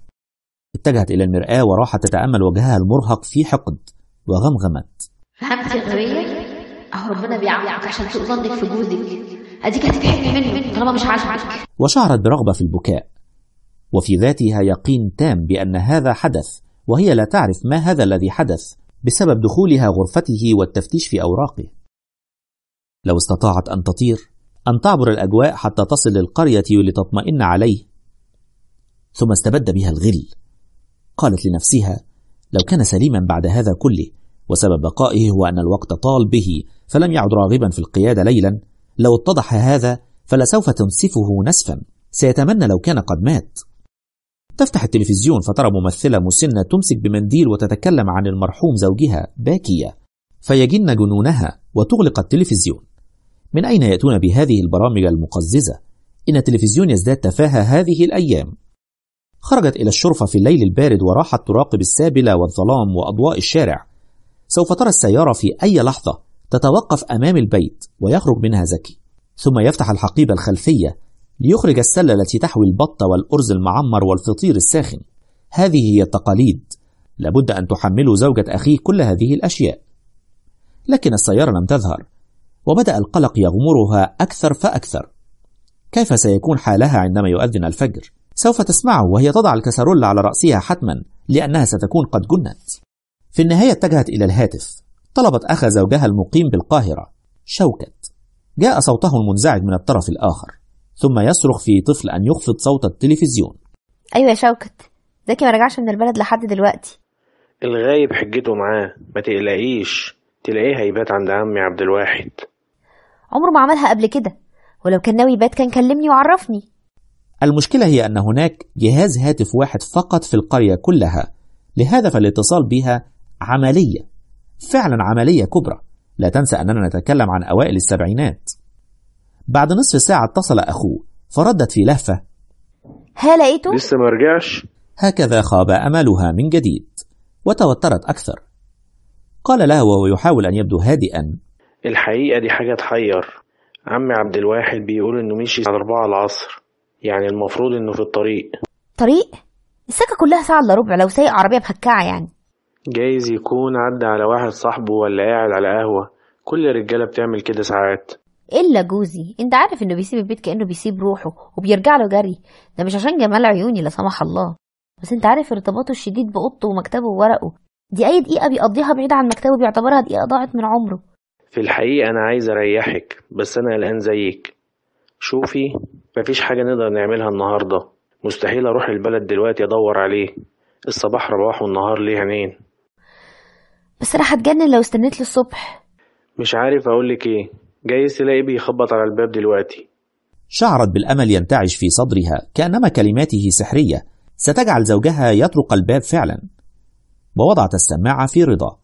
اتجهت إلى المرآة وراحت تتأمل وجهها المرهق في حقد وغمغمت. فهمت يا غبية؟ أهو ربنا بيعاقبك عشان سوء ظنك في جوزك أديك هتتحرمي منه طالما مش عاجبك. وشعرت برغبة في البكاء. وفي ذاتها يقين تام بأن هذا حدث وهي لا تعرف ما هذا الذي حدث بسبب دخولها غرفته والتفتيش في أوراقه. لو استطاعت أن تطير أن تعبر الأجواء حتى تصل للقرية لتطمئن عليه. ثم استبد بها الغل. قالت لنفسها لو كان سليما بعد هذا كله وسبب بقائه هو أن الوقت طال به فلم يعد راغبا في القيادة ليلا لو اتضح هذا فلسوف تنسفه نسفا. سيتمنى لو كان قد مات. تفتح التلفزيون فترى ممثلة مسنة تمسك بمنديل وتتكلم عن المرحوم زوجها باكية فيجن جنونها وتغلق التلفزيون. من أين يأتون بهذه البرامج المقززة؟ إن التلفزيون يزداد تفاهة هذه الأيام. خرجت إلى الشرفة في الليل البارد وراحت تراقب السابلة والظلام وأضواء الشارع. سوف ترى السيارة في أي لحظة تتوقف أمام البيت ويخرج منها زكي. ثم يفتح الحقيبة الخلفية ليخرج السلة التي تحوي البط والأرز المعمر والفطير الساخن. هذه هي التقاليد. لابد أن تحملوا زوجة أخيه كل هذه الأشياء. لكن السيارة لم تظهر وبدأ القلق يغمرها أكثر فأكثر. كيف سيكون حالها عندما يؤذن الفجر؟ سوف تسمعه وهي تضع الكسرول على رأسها حتما لأنها ستكون قد جنت. في النهاية اتجهت إلى الهاتف. طلبت أخ زوجها المقيم بالقاهرة. شوكت. جاء صوته المنزعج من الطرف الآخر. ثم يصرخ في طفل أن يخفض صوت التلفزيون. أيوه يا شوكت زكي ما رجعش من البلد لحد دلوقتي. الغايب حجته معاه ما تقلقيش تلاقيه هيبات عند عمي عبد الواحد. عمره ما عملها قبل كده ولو كان ناوي يبات كان كلمني وعرفني. المشكلة هي أن هناك جهاز هاتف واحد فقط في القرية كلها لهذا فالاتصال بها عملية فعلا عملية كبرى. لا تنسى أننا نتكلم عن أوائل السبعينات. بعد نصف ساعة اتصل أخوه فردت في لهفة. ها لقيته؟ لسه ما رجعش؟ هكذا خاب أملها من جديد وتوترت أكثر. قال لها وهو يحاول أن يبدو هادئا. الحقيقة دي حاجة تحير. عمي عبد الواحد بيقول إنه مشي على أربعة العصر يعني المفروض إنه في الطريق. طريق؟ السكة كلها ساعة إلا ربع لو سايق عربية بهكعة يعني. جايز يكون عدى على واحد صاحبه ولا قاعد على قهوة. كل الرجالة بتعمل كده ساعات. الا جوزي؟ أنت عارف إنه بيسيب البيت كأنه بيسيب روحه وبيرجع له جري. ده مش عشان جمال عيوني لا سمح الله. بس أنت عارف ارتباطه الشديد بأوضته ومكتبه وورقه. دي أي دقيقة بيقضيها بعيد عن مكتبه بيعتبرها دقيقة ضاعت من عمره. في الحقيقة أنا عايز أريحك بس أنا قلقان زيك. شوفي مفيش حاجة نقدر نعملها النهاردة. مستحيل أروح البلد دلوقتي أدور عليه. الصباح رباح والنهار ليه عينين. بس أنا هتجنن لو استنيت للصبح. مش عارف أقولك إيه. جايز تلاقيه بيخبط على الباب دلوقتي؟ شعرت بالأمل ينتعش في صدرها كأنما كلماته سحرية. ستجعل زوجها يطرق الباب فعلا. ووضعت السماعة في رضا.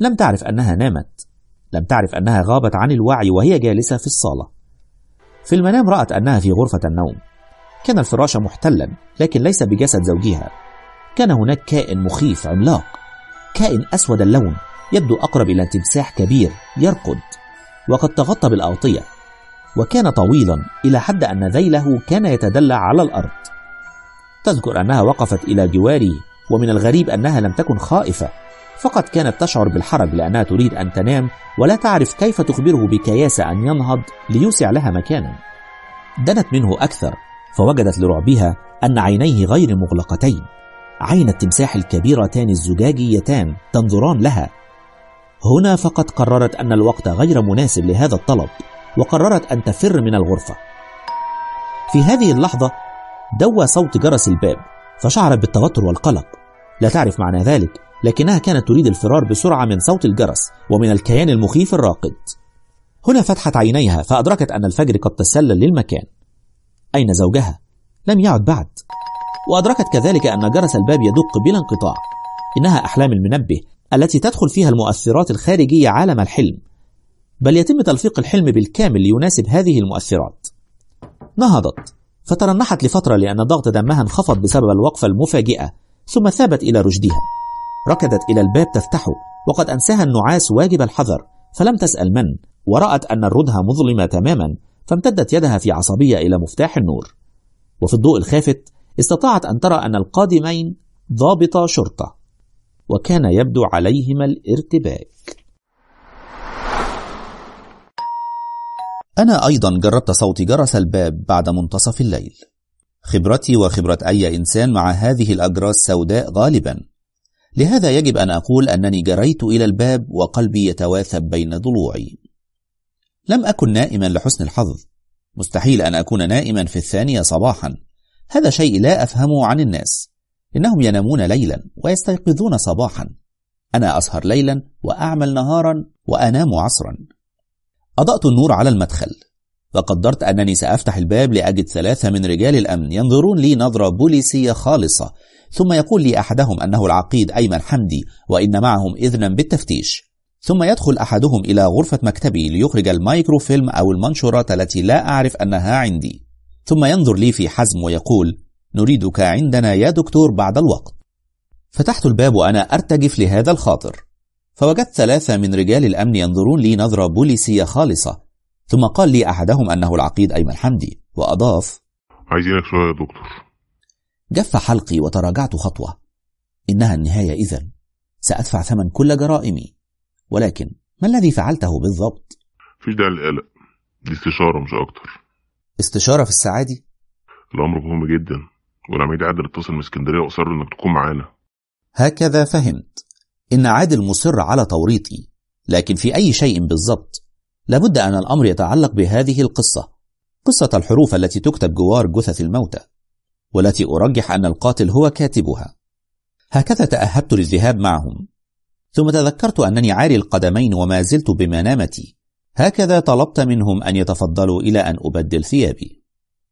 لم تعرف أنها نامت. لم تعرف أنها غابت عن الوعي وهي جالسة في الصالة. في المنام رأت أنها في غرفة النوم. كان الفراش محتلا لكن ليس بجسد زوجها. كان هناك كائن مخيف عملاق. كائن أسود اللون يبدو أقرب إلى تمساح كبير يرقد. وقد تغطى بالأغطية وكان طويلا إلى حد أن ذيله كان يتدلع على الأرض. تذكر أنها وقفت إلى جواره ومن الغريب أنها لم تكن خائفة فقط كانت تشعر بالحرج لأنها تريد أن تنام ولا تعرف كيف تخبره بكياسة أن ينهض ليوسع لها مكانا. دنت منه أكثر فوجدت لرعبها أن عينيه غير مغلقتين عين التمساح الكبيرتان الزجاجيتان تنظران لها هنا فقط قررت أن الوقت غير مناسب لهذا الطلب وقررت أن تفر من الغرفة. في هذه اللحظة دوى صوت جرس الباب فشعرت بالتوتر والقلق. لا تعرف معنى ذلك لكنها كانت تريد الفرار بسرعة من صوت الجرس ومن الكيان المخيف الراقد. هنا فتحت عينيها فأدركت أن الفجر قد تسلل للمكان. أين زوجها؟ لم يعد بعد. وأدركت كذلك أن جرس الباب يدق بلا انقطاع. إنها أحلام المنبه التي تدخل فيها المؤثرات الخارجية عالم الحلم. بل يتم تلفيق الحلم بالكامل ليناسب هذه المؤثرات. نهضت فترنحت لفترة لأن ضغط دمها انخفض بسبب الوقفة المفاجئة ثم ثابت إلى رشدها. ركضت إلى الباب تفتحه وقد أنساها النعاس واجب الحذر فلم تسأل من ورأت أن الردهة مظلمة تماما فامتدت يدها في عصبية إلى مفتاح النور. وفي الضوء الخافت استطاعت أن ترى أن القادمين ضابط شرطة. وكان يبدو عليهما الارتباك. أنا أيضا جربت صوت جرس الباب بعد منتصف الليل. خبرتي وخبرة أي إنسان مع هذه الأجراس السوداء غالبا. لهذا يجب أن أقول أنني جريت إلى الباب وقلبي يتواثب بين ضلوعي. لم أكن نائما لحسن الحظ. مستحيل أن أكون نائما في الثانية صباحا. هذا شيء لا أفهمه عن الناس. إنهم ينامون ليلا ويستيقظون صباحا. أنا أسهر ليلا وأعمل نهارا وأنام عصرا. أضأت النور على المدخل. وقدرت أنني سأفتح الباب لأجد ثلاثة من رجال الأمن ينظرون لي نظرة بوليسية خالصة. ثم يقول لي أحدهم أنه العقيد أيمن حمدي وإن معهم إذنا بالتفتيش. ثم يدخل أحدهم إلى غرفة مكتبي ليخرج المايكروفيلم أو المنشورات التي لا أعرف أنها عندي. ثم ينظر لي في حزم ويقول نريدك عندنا يا دكتور بعد الوقت. فتحت الباب وأنا أرتجف لهذا الخاطر. فوجدت ثلاثة من رجال الأمن ينظرون لي نظرة بوليسية خالصة. ثم قال لي أحدهم أنه العقيد أيمن حمدي وأضاف عايزينك شوية يا دكتور. جف حلقي وتراجعت خطوة. إنها النهاية إذن سأدفع ثمن كل جرائمي. ولكن ما الذي فعلته بالضبط؟ مفيش داعي للقلق. دي استشارة مش أكتر. استشارة في السعادة؟ الأمر مهم جدا. والعميد عادل اتصل من اسكندرية وأصر إنك تكون معانا. هكذا فهمت. إن عادل مصر على توريطي لكن في أي شيء بالضبط لابد أن الأمر يتعلق بهذه القصة. قصة الحروف التي تكتب جوار جثث الموتى والتي أرجح أن القاتل هو كاتبها. هكذا تأهبت للذهاب معهم. ثم تذكرت أنني عاري القدمين وما زلت بمنامتي. هكذا طلبت منهم أن يتفضلوا إلى أن أبدل ثيابي.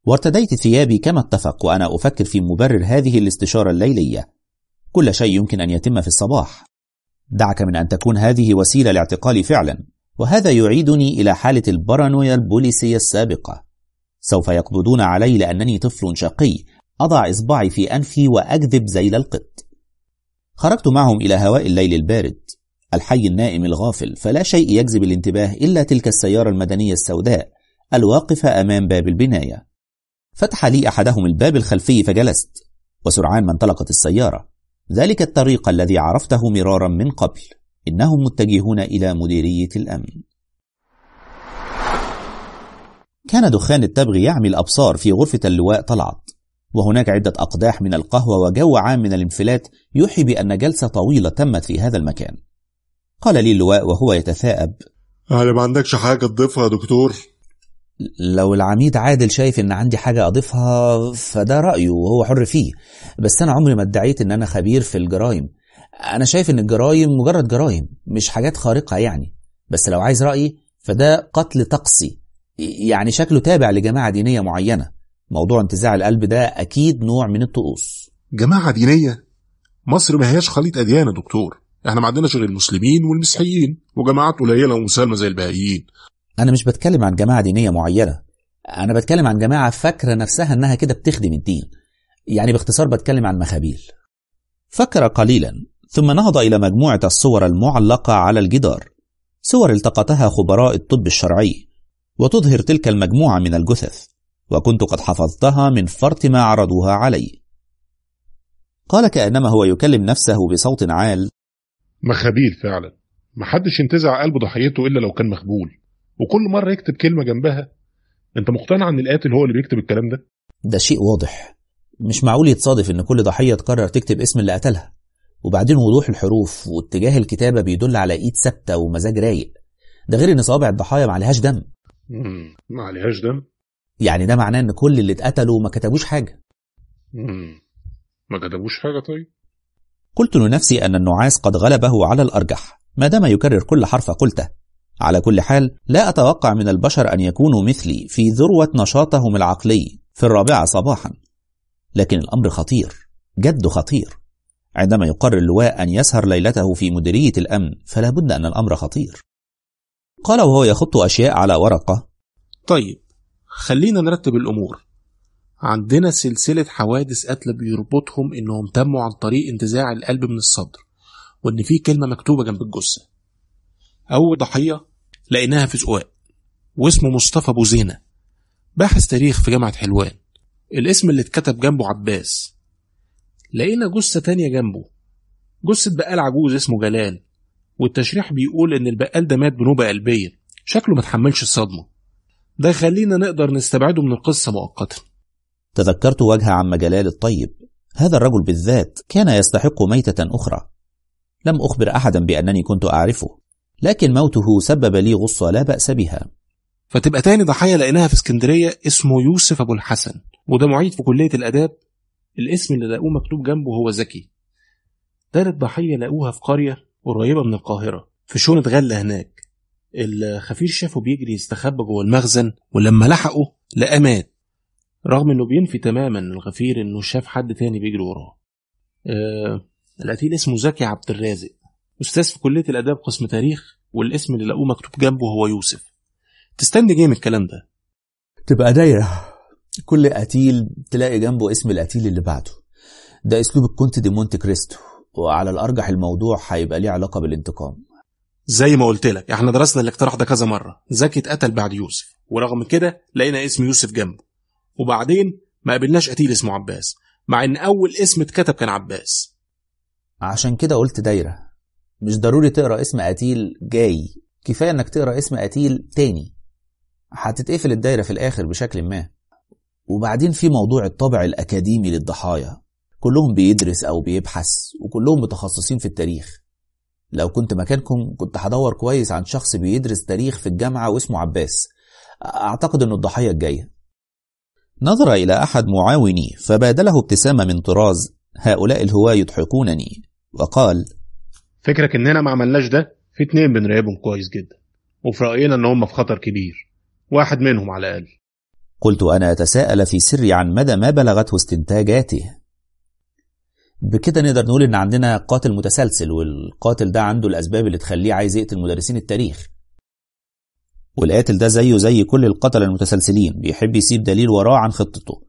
وارتديت ثيابي كما اتفق وأنا أفكر في مبرر هذه الاستشارة الليلية. كل شيء يمكن أن يتم في الصباح. دعك من أن تكون هذه وسيلة لاعتقالي فعلا وهذا يعيدني إلى حالة البارانويا البوليسية السابقة. سوف يقبضون علي لأنني طفل شقي أضع إصبعي في أنفي وأكذب زيل القط. خرجت معهم إلى هواء الليل البارد الحي النائم الغافل فلا شيء يجذب الانتباه إلا تلك السيارة المدنية السوداء الواقفة أمام باب البناية. فتح لي أحدهم الباب الخلفي فجلست وسرعان ما انطلقت السيارة. ذلك الطريق الذي عرفته مرارا من قبل. إنهم متجهون إلى مديرية الأمن. كان دخان التبغ يعمي الأبصار في غرفة اللواء طلعت وهناك عدة أقداح من القهوة وجو عام من الانفلات يوحي بأن جلسة طويلة تمت في هذا المكان. قال لي اللواء وهو يتثاءب يعني ما عندكش حاجة تضيفها يا دكتور؟ لو العميد عادل شايف إن عندي حاجة أضيفها فده رأيه وهو حر فيه. بس أنا عمري ما ادعيت إن أنا خبير في الجرائم. أنا شايف إن الجرائم مجرد جرائم مش حاجات خارقة يعني. بس لو عايز رأيي فده قتل طقسي. يعني شكله تابع لجماعة دينية معينة. موضوع انتزاع القلب ده أكيد نوع من الطقوس. جماعة دينية؟ مصر ما هياش خليط أديان يا دكتور. إحنا ما عندناش غير المسلمين والمسيحيين وجماعات قليلة ومسالمة زي الباقيين. أنا مش بتكلم عن جماعة دينية معينة. أنا بتكلم عن جماعة فاكرة نفسها إنها كده بتخدم الدين. يعني باختصار بتكلم عن مخابيل. فكر قليلا ثم نهض إلى مجموعة الصور المعلقة على الجدار. صور التقطها خبراء الطب الشرعي. وتظهر تلك المجموعة من الجثث. وكنت قد حفظتها من فرط ما عرضوها علي. قال كأنما هو يكلم نفسه بصوت عال. مخابيل فعلا. محدش ينتزع قلب ضحيته إلا لو كان مخبول. وكل مرة يكتب كلمة جنبها أنت مقتنع إن القاتل هو اللي بيكتب الكلام ده؟ ده شيء واضح. مش معقول يتصادف إن كل ضحية تقرر تكتب اسم اللي قتلها. وبعدين وضوح الحروف واتجاه الكتابة بيدل على إيد ثابتة ومزاج رايق. ده غير إن صوابع الضحايا ما عليهاش دم. ما عليهاش دم؟ يعني ده معناه إن كل اللي اتقتلوا ما كتبوش حاجة. مم. ما كتبوش حاجة طيب؟ قلت لنفسي أن النعاس قد غلبه على الأرجح ما دام يكرر كل حرف قلته. على كل حال لا أتوقع من البشر أن يكونوا مثلي في ذروة نشاطهم العقلي في الرابعة صباحا. لكن الأمر خطير جد خطير. عندما يقرر اللواء أن يسهر ليلته في مديرية الأمن فلا بد أن الأمر خطير. قال وهو يخط أشياء على ورقة. طيب خلينا نرتب الأمور. عندنا سلسلة حوادث قتل بيربطهم إنهم تموا عن طريق انتزاع القلب من الصدر وإن في كلمة مكتوبة جنب الجثة. أول ضحية لقيناها في زقاق واسمه مصطفى أبو زينة. باحث تاريخ في جامعة حلوان. الاسم اللي اتكتب جنبه عباس. لقينا جثة تانية جنبه. جثة بقال عجوز اسمه جلال. والتشريح بيقول إن البقال ده مات بنوبة قلبية. شكله ما تحملش الصدمة. ده خلينا نقدر نستبعده من القصة مؤقتا. تذكرت وجه عم جلال الطيب. هذا الرجل بالذات كان يستحق ميتة أخرى. لم أخبر أحدا بأنني كنت أعرفه. لكن موته سبب لي غصة لا بأس بها. فتبقى تاني ضحية لقيناها في اسكندرية اسمه يوسف أبو الحسن وده معيد في كلية الآداب. الاسم اللي لقوه مكتوب جنبه هو زكي. تالت ضحية لقوها في قرية قريبة من القاهرة في شونة غلة هناك. الخفير شافه بيجري يستخبى جوه المخزن ولما لحقه لقاه مات. رغم إنه بينفي تماما الغفير إنه شاف حد تاني بيجري وراه. آه القتيل اسمه زكي عبد الرازق. أستاذ في كلية الأداب قسم تاريخ والاسم اللي لقوه مكتوب جنبه هو يوسف. تستنتج إيه من الكلام ده. تبقى دايرة. كل قتيل تلاقي جنبه اسم القتيل اللي بعده. ده أسلوب الكونت دي مونت كريستو. وعلى الأرجح الموضوع هيبقى ليه علاقة بالانتقام. زي ما قلت لك إحنا درسنا الاقتراح ده كذا مرة. زكي اتقتل بعد يوسف. ورغم كده لقينا اسم يوسف جنبه. وبعدين ما قابلناش قتيل اسمه عباس مع إن أول اسم اتكتب كان عباس. عشان كده قلت دايرة. مش ضروري تقرأ اسم قتيل جاي. كفاية إنك تقرأ اسم قتيل تاني. هتتقفل الدايرة في الآخر بشكل ما. وبعدين في موضوع الطابع الأكاديمي للضحايا. كلهم بيدرس أو بيبحث وكلهم متخصصين في التاريخ. لو كنت مكانكم كنت هدور كويس عن شخص بيدرس تاريخ في الجامعة واسمه عباس. أعتقد إنه الضحية الجاية. نظر إلى أحد معاونيه فبادله ابتسامة من طراز هؤلاء الهواة يضحكونني. وقال فكرك إننا ما عملناش ده في اتنين بنراقبهم كويس جدا وفي رأينا إن هم في خطر كبير واحد منهم على الأقل. قلت أنا أتساءل في سري عن مدى ما بلغته استنتاجاته. بكده نقدر نقول إن عندنا قاتل متسلسل والقاتل ده عنده الأسباب اللي تخليه عايز يقتل مدرسين التاريخ. والقاتل ده زيه زي كل القتلة المتسلسلين بيحب يسيب دليل وراه عن خطته.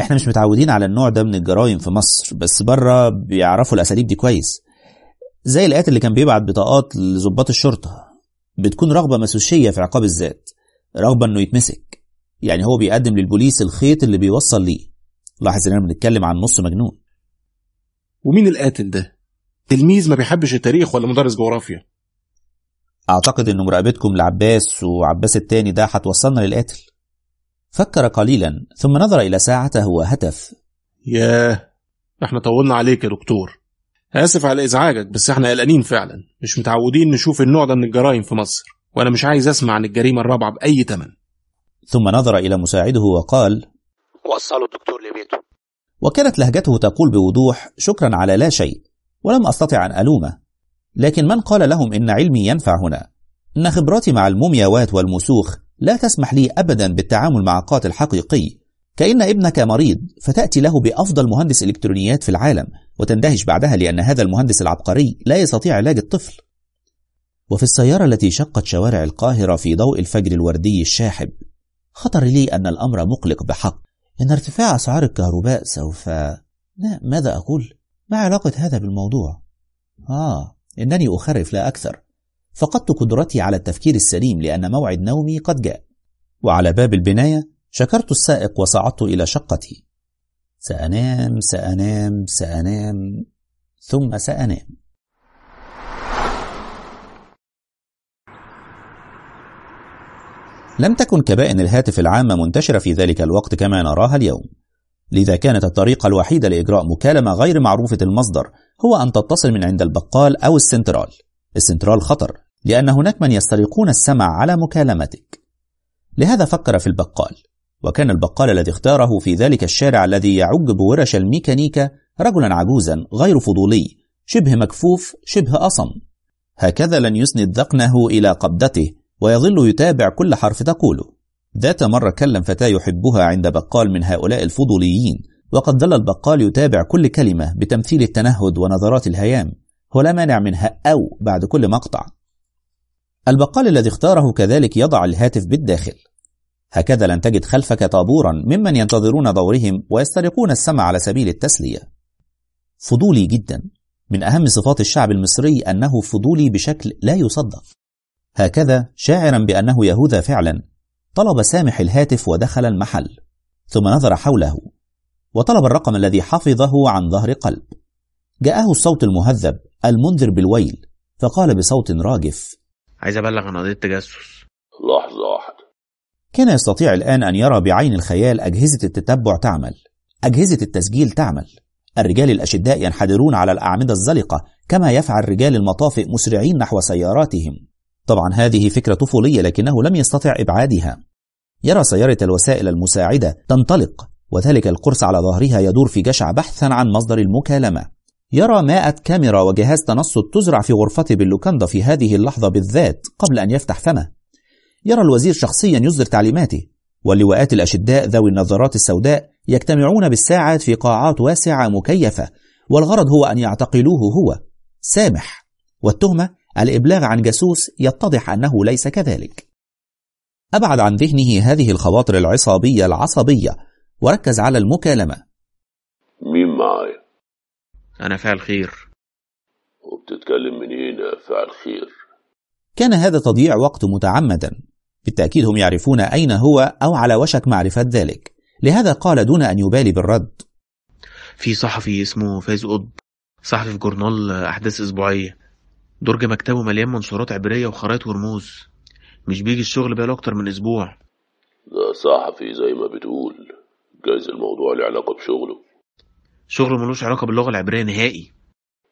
إحنا مش متعودين على النوع ده من الجرائم في مصر بس بره بيعرفوا الأساليب دي كويس. زي القاتل اللي كان بيبعت بطاقات لضباط الشرطة. بتكون رغبة مسوشية في عقاب الذات. رغبة إنه يتمسك. يعني هو بيقدم للبوليس الخيط اللي بيوصل ليه. لاحظ اننا بنتكلم عن نص مجنون. ومين القاتل ده؟ تلميذ ما بيحبش التاريخ ولا مدرس جغرافيا؟ أعتقد ان مراقبتكم لعباس وعباس التاني ده هتوصلنا للقاتل. فكر قليلا ثم نظر إلى ساعته وهتف. ياه إحنا طولنا عليك يا دكتور. اسف على إزعاجك بس إحنا قلقانين فعلا. مش متعودين نشوف النوع ده من الجرائم في مصر وأنا مش عايز أسمع عن الجريمة الرابعة بأي تمن. ثم نظر إلى مساعده وقال وصلوا الدكتور لبيته. وكانت لهجته تقول بوضوح شكرا على لا شيء ولم أستطع أن ألومه. لكن من قال لهم إن علمي ينفع هنا؟ إن خبراتي مع المومياوات والمسوخ لا تسمح لي ابدا بالتعامل مع قاتل حقيقي. كأن ابنك مريض فتأتي له بأفضل مهندس إلكترونيات في العالم. وتندهش بعدها لأن هذا المهندس العبقري لا يستطيع علاج الطفل. وفي السيارة التي شقت شوارع القاهرة في ضوء الفجر الوردي الشاحب خطر لي أن الأمر مقلق بحق. إن ارتفاع أسعار الكهرباء سوف لا ماذا أقول؟ ما علاقة هذا بالموضوع؟ آه إنني أخرف لا أكثر. فقدت قدرتي على التفكير السليم لأن موعد نومي قد جاء. وعلى باب البناية شكرت السائق وصعدت إلى شقتي. سأنام سأنام سأنام ثم سأنام. لم تكن كبائن الهاتف العامة منتشرة في ذلك الوقت كما نراها اليوم. لذا كانت الطريقة الوحيدة لإجراء مكالمة غير معروفة المصدر هو أن تتصل من عند البقال أو السنترال. السنترال خطر لأن هناك من يسترقون السمع على مكالمتك. لهذا فكر في البقال. وكان البقال الذي اختاره في ذلك الشارع الذي يعج بورش الميكانيكا رجلا عجوزا غير فضولي شبه مكفوف شبه أصم. هكذا لن يسند ذقنه إلى قبضته ويظل يتابع كل حرف تقوله ذات مرة كلم فتاة يحبها عند بقال من هؤلاء الفضوليين وقد ظل البقال يتابع كل كلمة بتمثيل التنهد ونظرات الهيام ولا مانع منها أو بعد كل مقطع. البقال الذي اختاره كذلك يضع الهاتف بالداخل. هكذا لن تجد خلفك طابورا ممن ينتظرون دورهم ويسترقون السمع على سبيل التسلية. فضولي جدا. من أهم صفات الشعب المصري أنه فضولي بشكل لا يصدق. هكذا شاعرا بأنه يهوذا فعلا. طلب سامح الهاتف ودخل المحل. ثم نظر حوله. وطلب الرقم الذي حفظه عن ظهر قلب. جاءه الصوت المهذب المنذر بالويل فقال بصوت راجف. عايز أبلغ عن قضية تجسس. لحظة واحدة. كان يستطيع الآن أن يرى بعين الخيال أجهزة التتبع تعمل. أجهزة التسجيل تعمل. الرجال الأشداء ينحدرون على الأعمدة الزلقة كما يفعل رجال المطافئ مسرعين نحو سياراتهم. طبعا هذه فكرة طفولية لكنه لم يستطع إبعادها. يرى سيارة الوسائل المساعدة تنطلق وذلك القرص على ظهرها يدور في جشع بحثا عن مصدر المكالمة. يرى مائة كاميرا وجهاز تنصت تزرع في غرفته باللوكاندا في هذه اللحظة بالذات قبل أن يفتح فمه. يرى الوزير شخصيا يصدر تعليماته واللواءات الأشداء ذوي النظارات السوداء يجتمعون بالساعات في قاعات واسعة مكيفة والغرض هو أن يعتقلوه هو. سامح. والتهمة الإبلاغ عن جاسوس يتضح أنه ليس كذلك. أبعد عن ذهنه هذه الخواطر العصابية العصبية وركز على المكالمة. مين معايا أنا فاعل خير. وبتتكلم منين يا فاعل خير. كان هذا تضييع وقت متعمدا. بالتأكيد هم يعرفون أين هو أو على وشك معرفة ذلك. لهذا قال دون أن يبالي بالرد. في صحفي اسمه فايز قطب صحفي في جورنال أحداث أسبوعية. درج مكتبه مليان منشورات عبرية وخرايط ورموز مش بيجي الشغل بقاله أكتر من أسبوع. ده صحفي زي ما بتقول. جايز الموضوع له علاقة بشغله. شغله ملوش علاقة باللغة العبرية نهائي.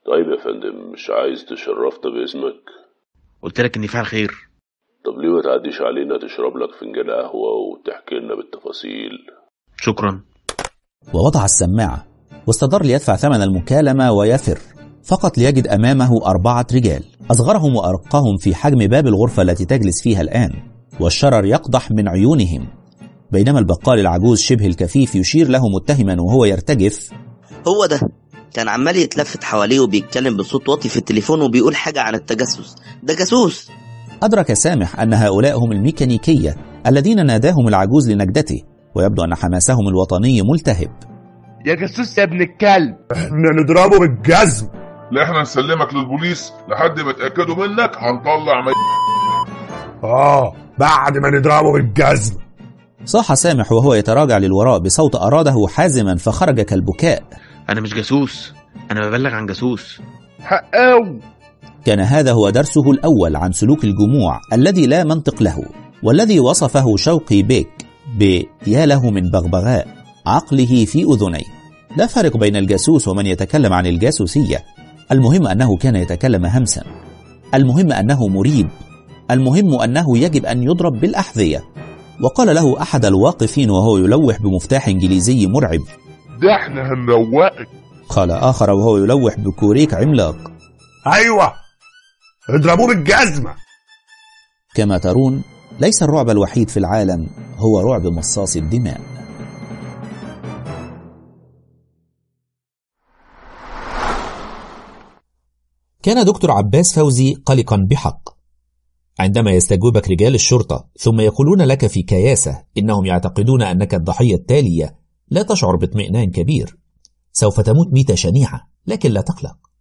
طيب يا فندم مش عايز تشرفنا باسمك؟ قلت لك إني فاعل خير. طب ليه ما تعديش علينا تشرب لك فنجان قهوة وتحكي لنا بالتفاصيل؟ شكرا. ووضع السماعة واستدار ليدفع ثمن المكالمة ويفر. فقط ليجد أمامه أربعة رجال. أصغرهم وأرقهم في حجم باب الغرفة التي تجلس فيها الآن. والشرر يقضح من عيونهم. بينما البقال العجوز شبه الكفيف يشير له متهما وهو يرتجف. هو ده. كان عمال يتلفت حواليه وبيتكلم بصوت واطي في التليفون وبيقول حاجة عن التجسس. ده جاسوس! أدرك سامح أن هؤلاء هم الميكانيكية الذين ناداهم العجوز لنجدته ويبدو أن حماسهم الوطني ملتهب. يا جاسوس يا ابن الكلب. إحنا نضربه بالجزم. لا إحنا نسلمك للبوليس لحد ما يتأكدوا منك هنطلع مي... آه بعد ما نضربه بالجزم. صاح سامح وهو يتراجع للوراء بصوت أراده حازما فخرج كالبكاء. أنا مش جاسوس. أنا ببلغ عن جاسوس. حقاوي. كان هذا هو درسه الأول عن سلوك الجموع الذي لا منطق له والذي وصفه شوقي بيك ب يا له من بغبغاء عقله في أذنيه. لا فرق بين الجاسوس ومن يتكلم عن الجاسوسية. المهم أنه كان يتكلم همسا. المهم أنه مريب. المهم أنه يجب أن يضرب بالأحذية. وقال له أحد الواقفين وهو يلوح بمفتاح إنجليزي مرعب. ده إحنا هنروقك قال آخر وهو يلوح بكوريك عملاق. أيوه. اضربوه بالجزمة. كما ترون ليس الرعب الوحيد في العالم هو رعب مصاص الدماء. كان دكتور عباس فوزي قلقا بحق. عندما يستجوبك رجال الشرطة ثم يقولون لك في كياسة إنهم يعتقدون أنك الضحية التالية لا تشعر باطمئنان كبير. سوف تموت ميتة شنيعة لكن لا تقلق.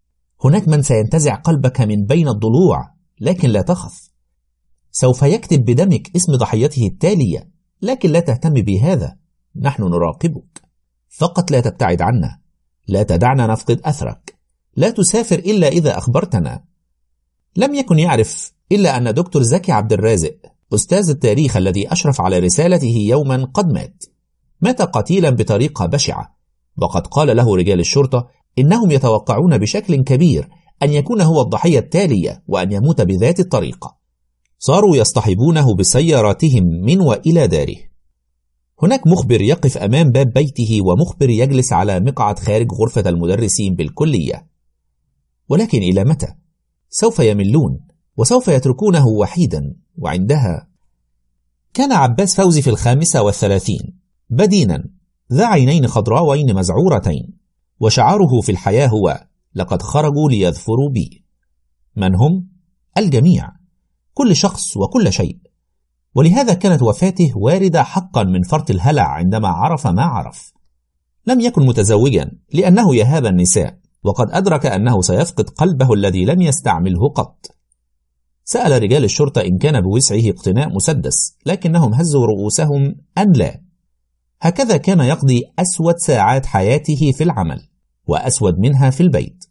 هناك من سينتزع قلبك من بين الضلوع لكن لا تخف. سوف يكتب بدمك اسم ضحيته التالية لكن لا تهتم بهذا. نحن نراقبك. فقط لا تبتعد عنا. لا تدعنا نفقد أثرك. لا تسافر إلا إذا أخبرتنا. لم يكن يعرف إلا أن دكتور زكي عبد الرازق أستاذ التاريخ الذي أشرف على رسالته يوما قد مات مات قتيلا بطريقة بشعة. وقد قال له رجال الشرطة إنهم يتوقعون بشكل كبير أن يكون هو الضحية التالية وأن يموت بذات الطريقة. صاروا يصطحبونه بسياراتهم من وإلى داره. هناك مخبر يقف أمام باب بيته ومخبر يجلس على مقعد خارج غرفة المدرسين بالكلية. ولكن إلى متى؟ سوف يملون وسوف يتركونه وحيدا وعندها. كان عباس فوزي في الخامسة والثلاثين. بدينا ذا عينين خضراوين مزعورتين. وشعاره في الحياة هو لقد خرجوا ليظفروا بي. من هم؟ الجميع كل شخص وكل شيء. ولهذا كانت وفاته واردة حقا من فرط الهلع عندما عرف ما عرف. لم يكن متزوجا لأنه يهاب النساء وقد أدرك أنه سيفقد قلبه الذي لم يستعمله قط. سأل رجال الشرطة إن كان بوسعه اقتناء مسدس لكنهم هزوا رؤوسهم أن لا. هكذا كان يقضي أسود ساعات حياته في العمل. وأسود منها في البيت.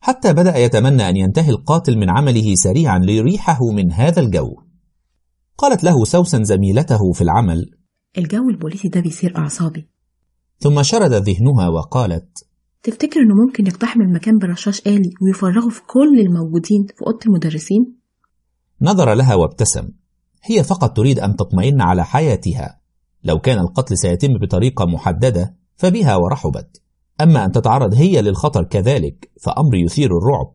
حتى بدأ يتمنى أن ينتهي القاتل من عمله سريعا ليريحه من هذا الجو. قالت له سوسن زميلته في العمل الجو البوليسي ده بيصير أعصابي. ثم شرد ذهنها وقالت تفتكر إنه ممكن يقتحم المكان برشاش آلي ويفرغه في كل الموجودين في أوضة المدرسين؟ نظر لها وابتسم. هي فقط تريد أن تطمئن على حياتها. لو كان القتل سيتم بطريقة محددة فبها ورحبت. أما أن تتعرض هي للخطر كذلك فأمر يثير الرعب.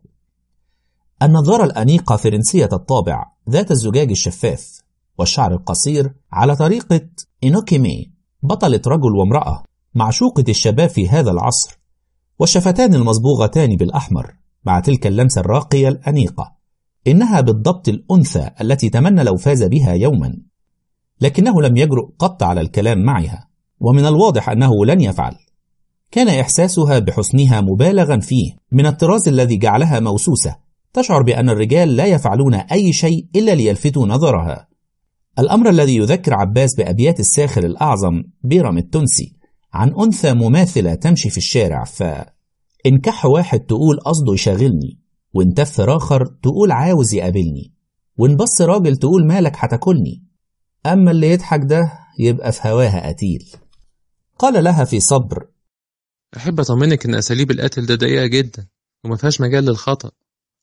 النظارة الأنيقة فرنسية الطابع ذات الزجاج الشفاف والشعر القصير على طريقة إنوكيمي بطلة رجل وامرأة معشوقة الشباب في هذا العصر والشفتان المصبوغتان بالأحمر مع تلك اللمسة الراقية الأنيقة. إنها بالضبط الأنثى التي تمنى لو فاز بها يوما لكنه لم يجرؤ قط على الكلام معها. ومن الواضح أنه لن يفعل. كان إحساسها بحسنها مبالغا فيه. من الطراز الذي جعلها موسوسة تشعر بأن الرجال لا يفعلون أي شيء إلا ليلفتوا نظرها. الأمر الذي يذكر عباس بأبيات الساخر الأعظم بيرم التونسي عن أنثى مماثلة تمشي في الشارع ف إن كح واحد تقول قصده يشاغلني وإن تف آخر تقول عاوز يقابلني وإن بص راجل تقول مالك هتاكلني. أما اللي يضحك ده يبقى في هواها قتيل. قال لها في صبر أحب أطمنك إن أساليب القتل ده دقيقة جدا وما فيهاش مجال للخطأ.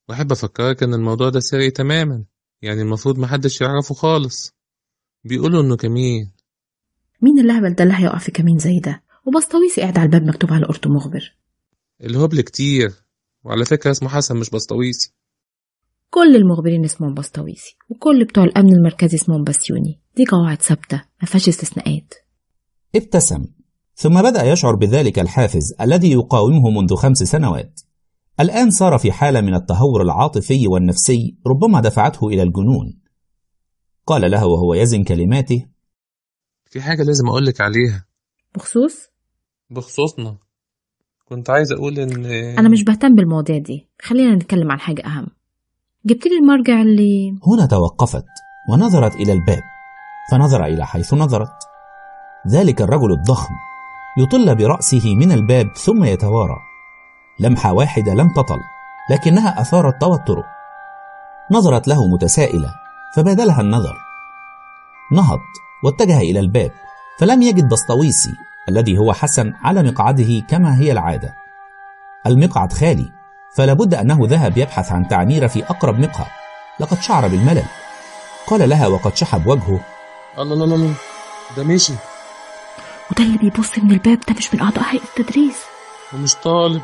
وأحب أفكرك إن الموضوع ده سري تماما يعني المفروض محدش يعرفه خالص. بيقولوا إنه كمين. مين اللهبل ده اللي هيقع في كمين زي ده؟ وبسطويسي قاعد على الباب مكتوب على قرطه مخبر. الهبل كتير وعلى فكرة اسمه حسن مش بسطويسي كل المخبرين اسمهم بسطويسي وكل بتوع الأمن المركزي اسمهم بسيوني. دي قواعد ثابتة ما فيهاش استثناءات. ابتسم. ثم بدأ يشعر بذلك الحافز الذي يقاومه منذ خمس سنوات. الآن صار في حالة من التهور العاطفي والنفسي ربما دفعته إلى الجنون. قال له وهو يزن كلماته في حاجة لازم أقولك عليها. بخصوص؟ بخصوصنا. كنت عايز أقول إن أنا مش بهتم بالمواضيع دي. خلينا نتكلم عن حاجة أهم. جبت لي المرجع اللي هنا توقفت ونظرت إلى الباب فنظر إلى حيث نظرت. ذلك الرجل الضخم. يطل برأسه من الباب ثم يتوارى. لمحة واحدة لم تطل لكنها أثارت توتره. نظرت له متسائلة فبادلها النظر. نهض واتجه إلى الباب فلم يجد بسطويسي الذي هو حسن على مقعده كما هي العادة. المقعد خالي فلا بد أنه ذهب يبحث عن تعمير في أقرب مقهى. لقد شعر بالملل. قال لها وقد شحب وجهه. الله الله الله ده مشي وده اللي بيبص من الباب ده مش من أعضاء هيئة التدريس. ومش طالب.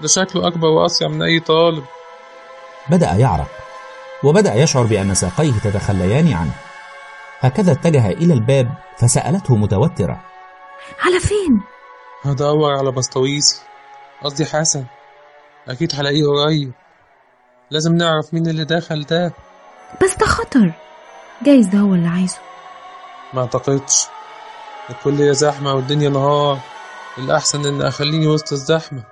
ده شكله أكبر وأصيع من أي طالب. بدأ يعرق وبدأ يشعر بأن ساقيه تتخليان عنه. هكذا اتجه إلى الباب فسألته متوترة. على فين؟ هدور على بسطويسي قصدي حسن. أكيد هلاقيه قريب. لازم نعرف مين اللي دخل ده. بس ده خطر. جايز ده هو اللي عايزه. ما أعتقدش. الكلية زحمة والدنيا نهار. الأحسن إن أخليني وسط الزحمة.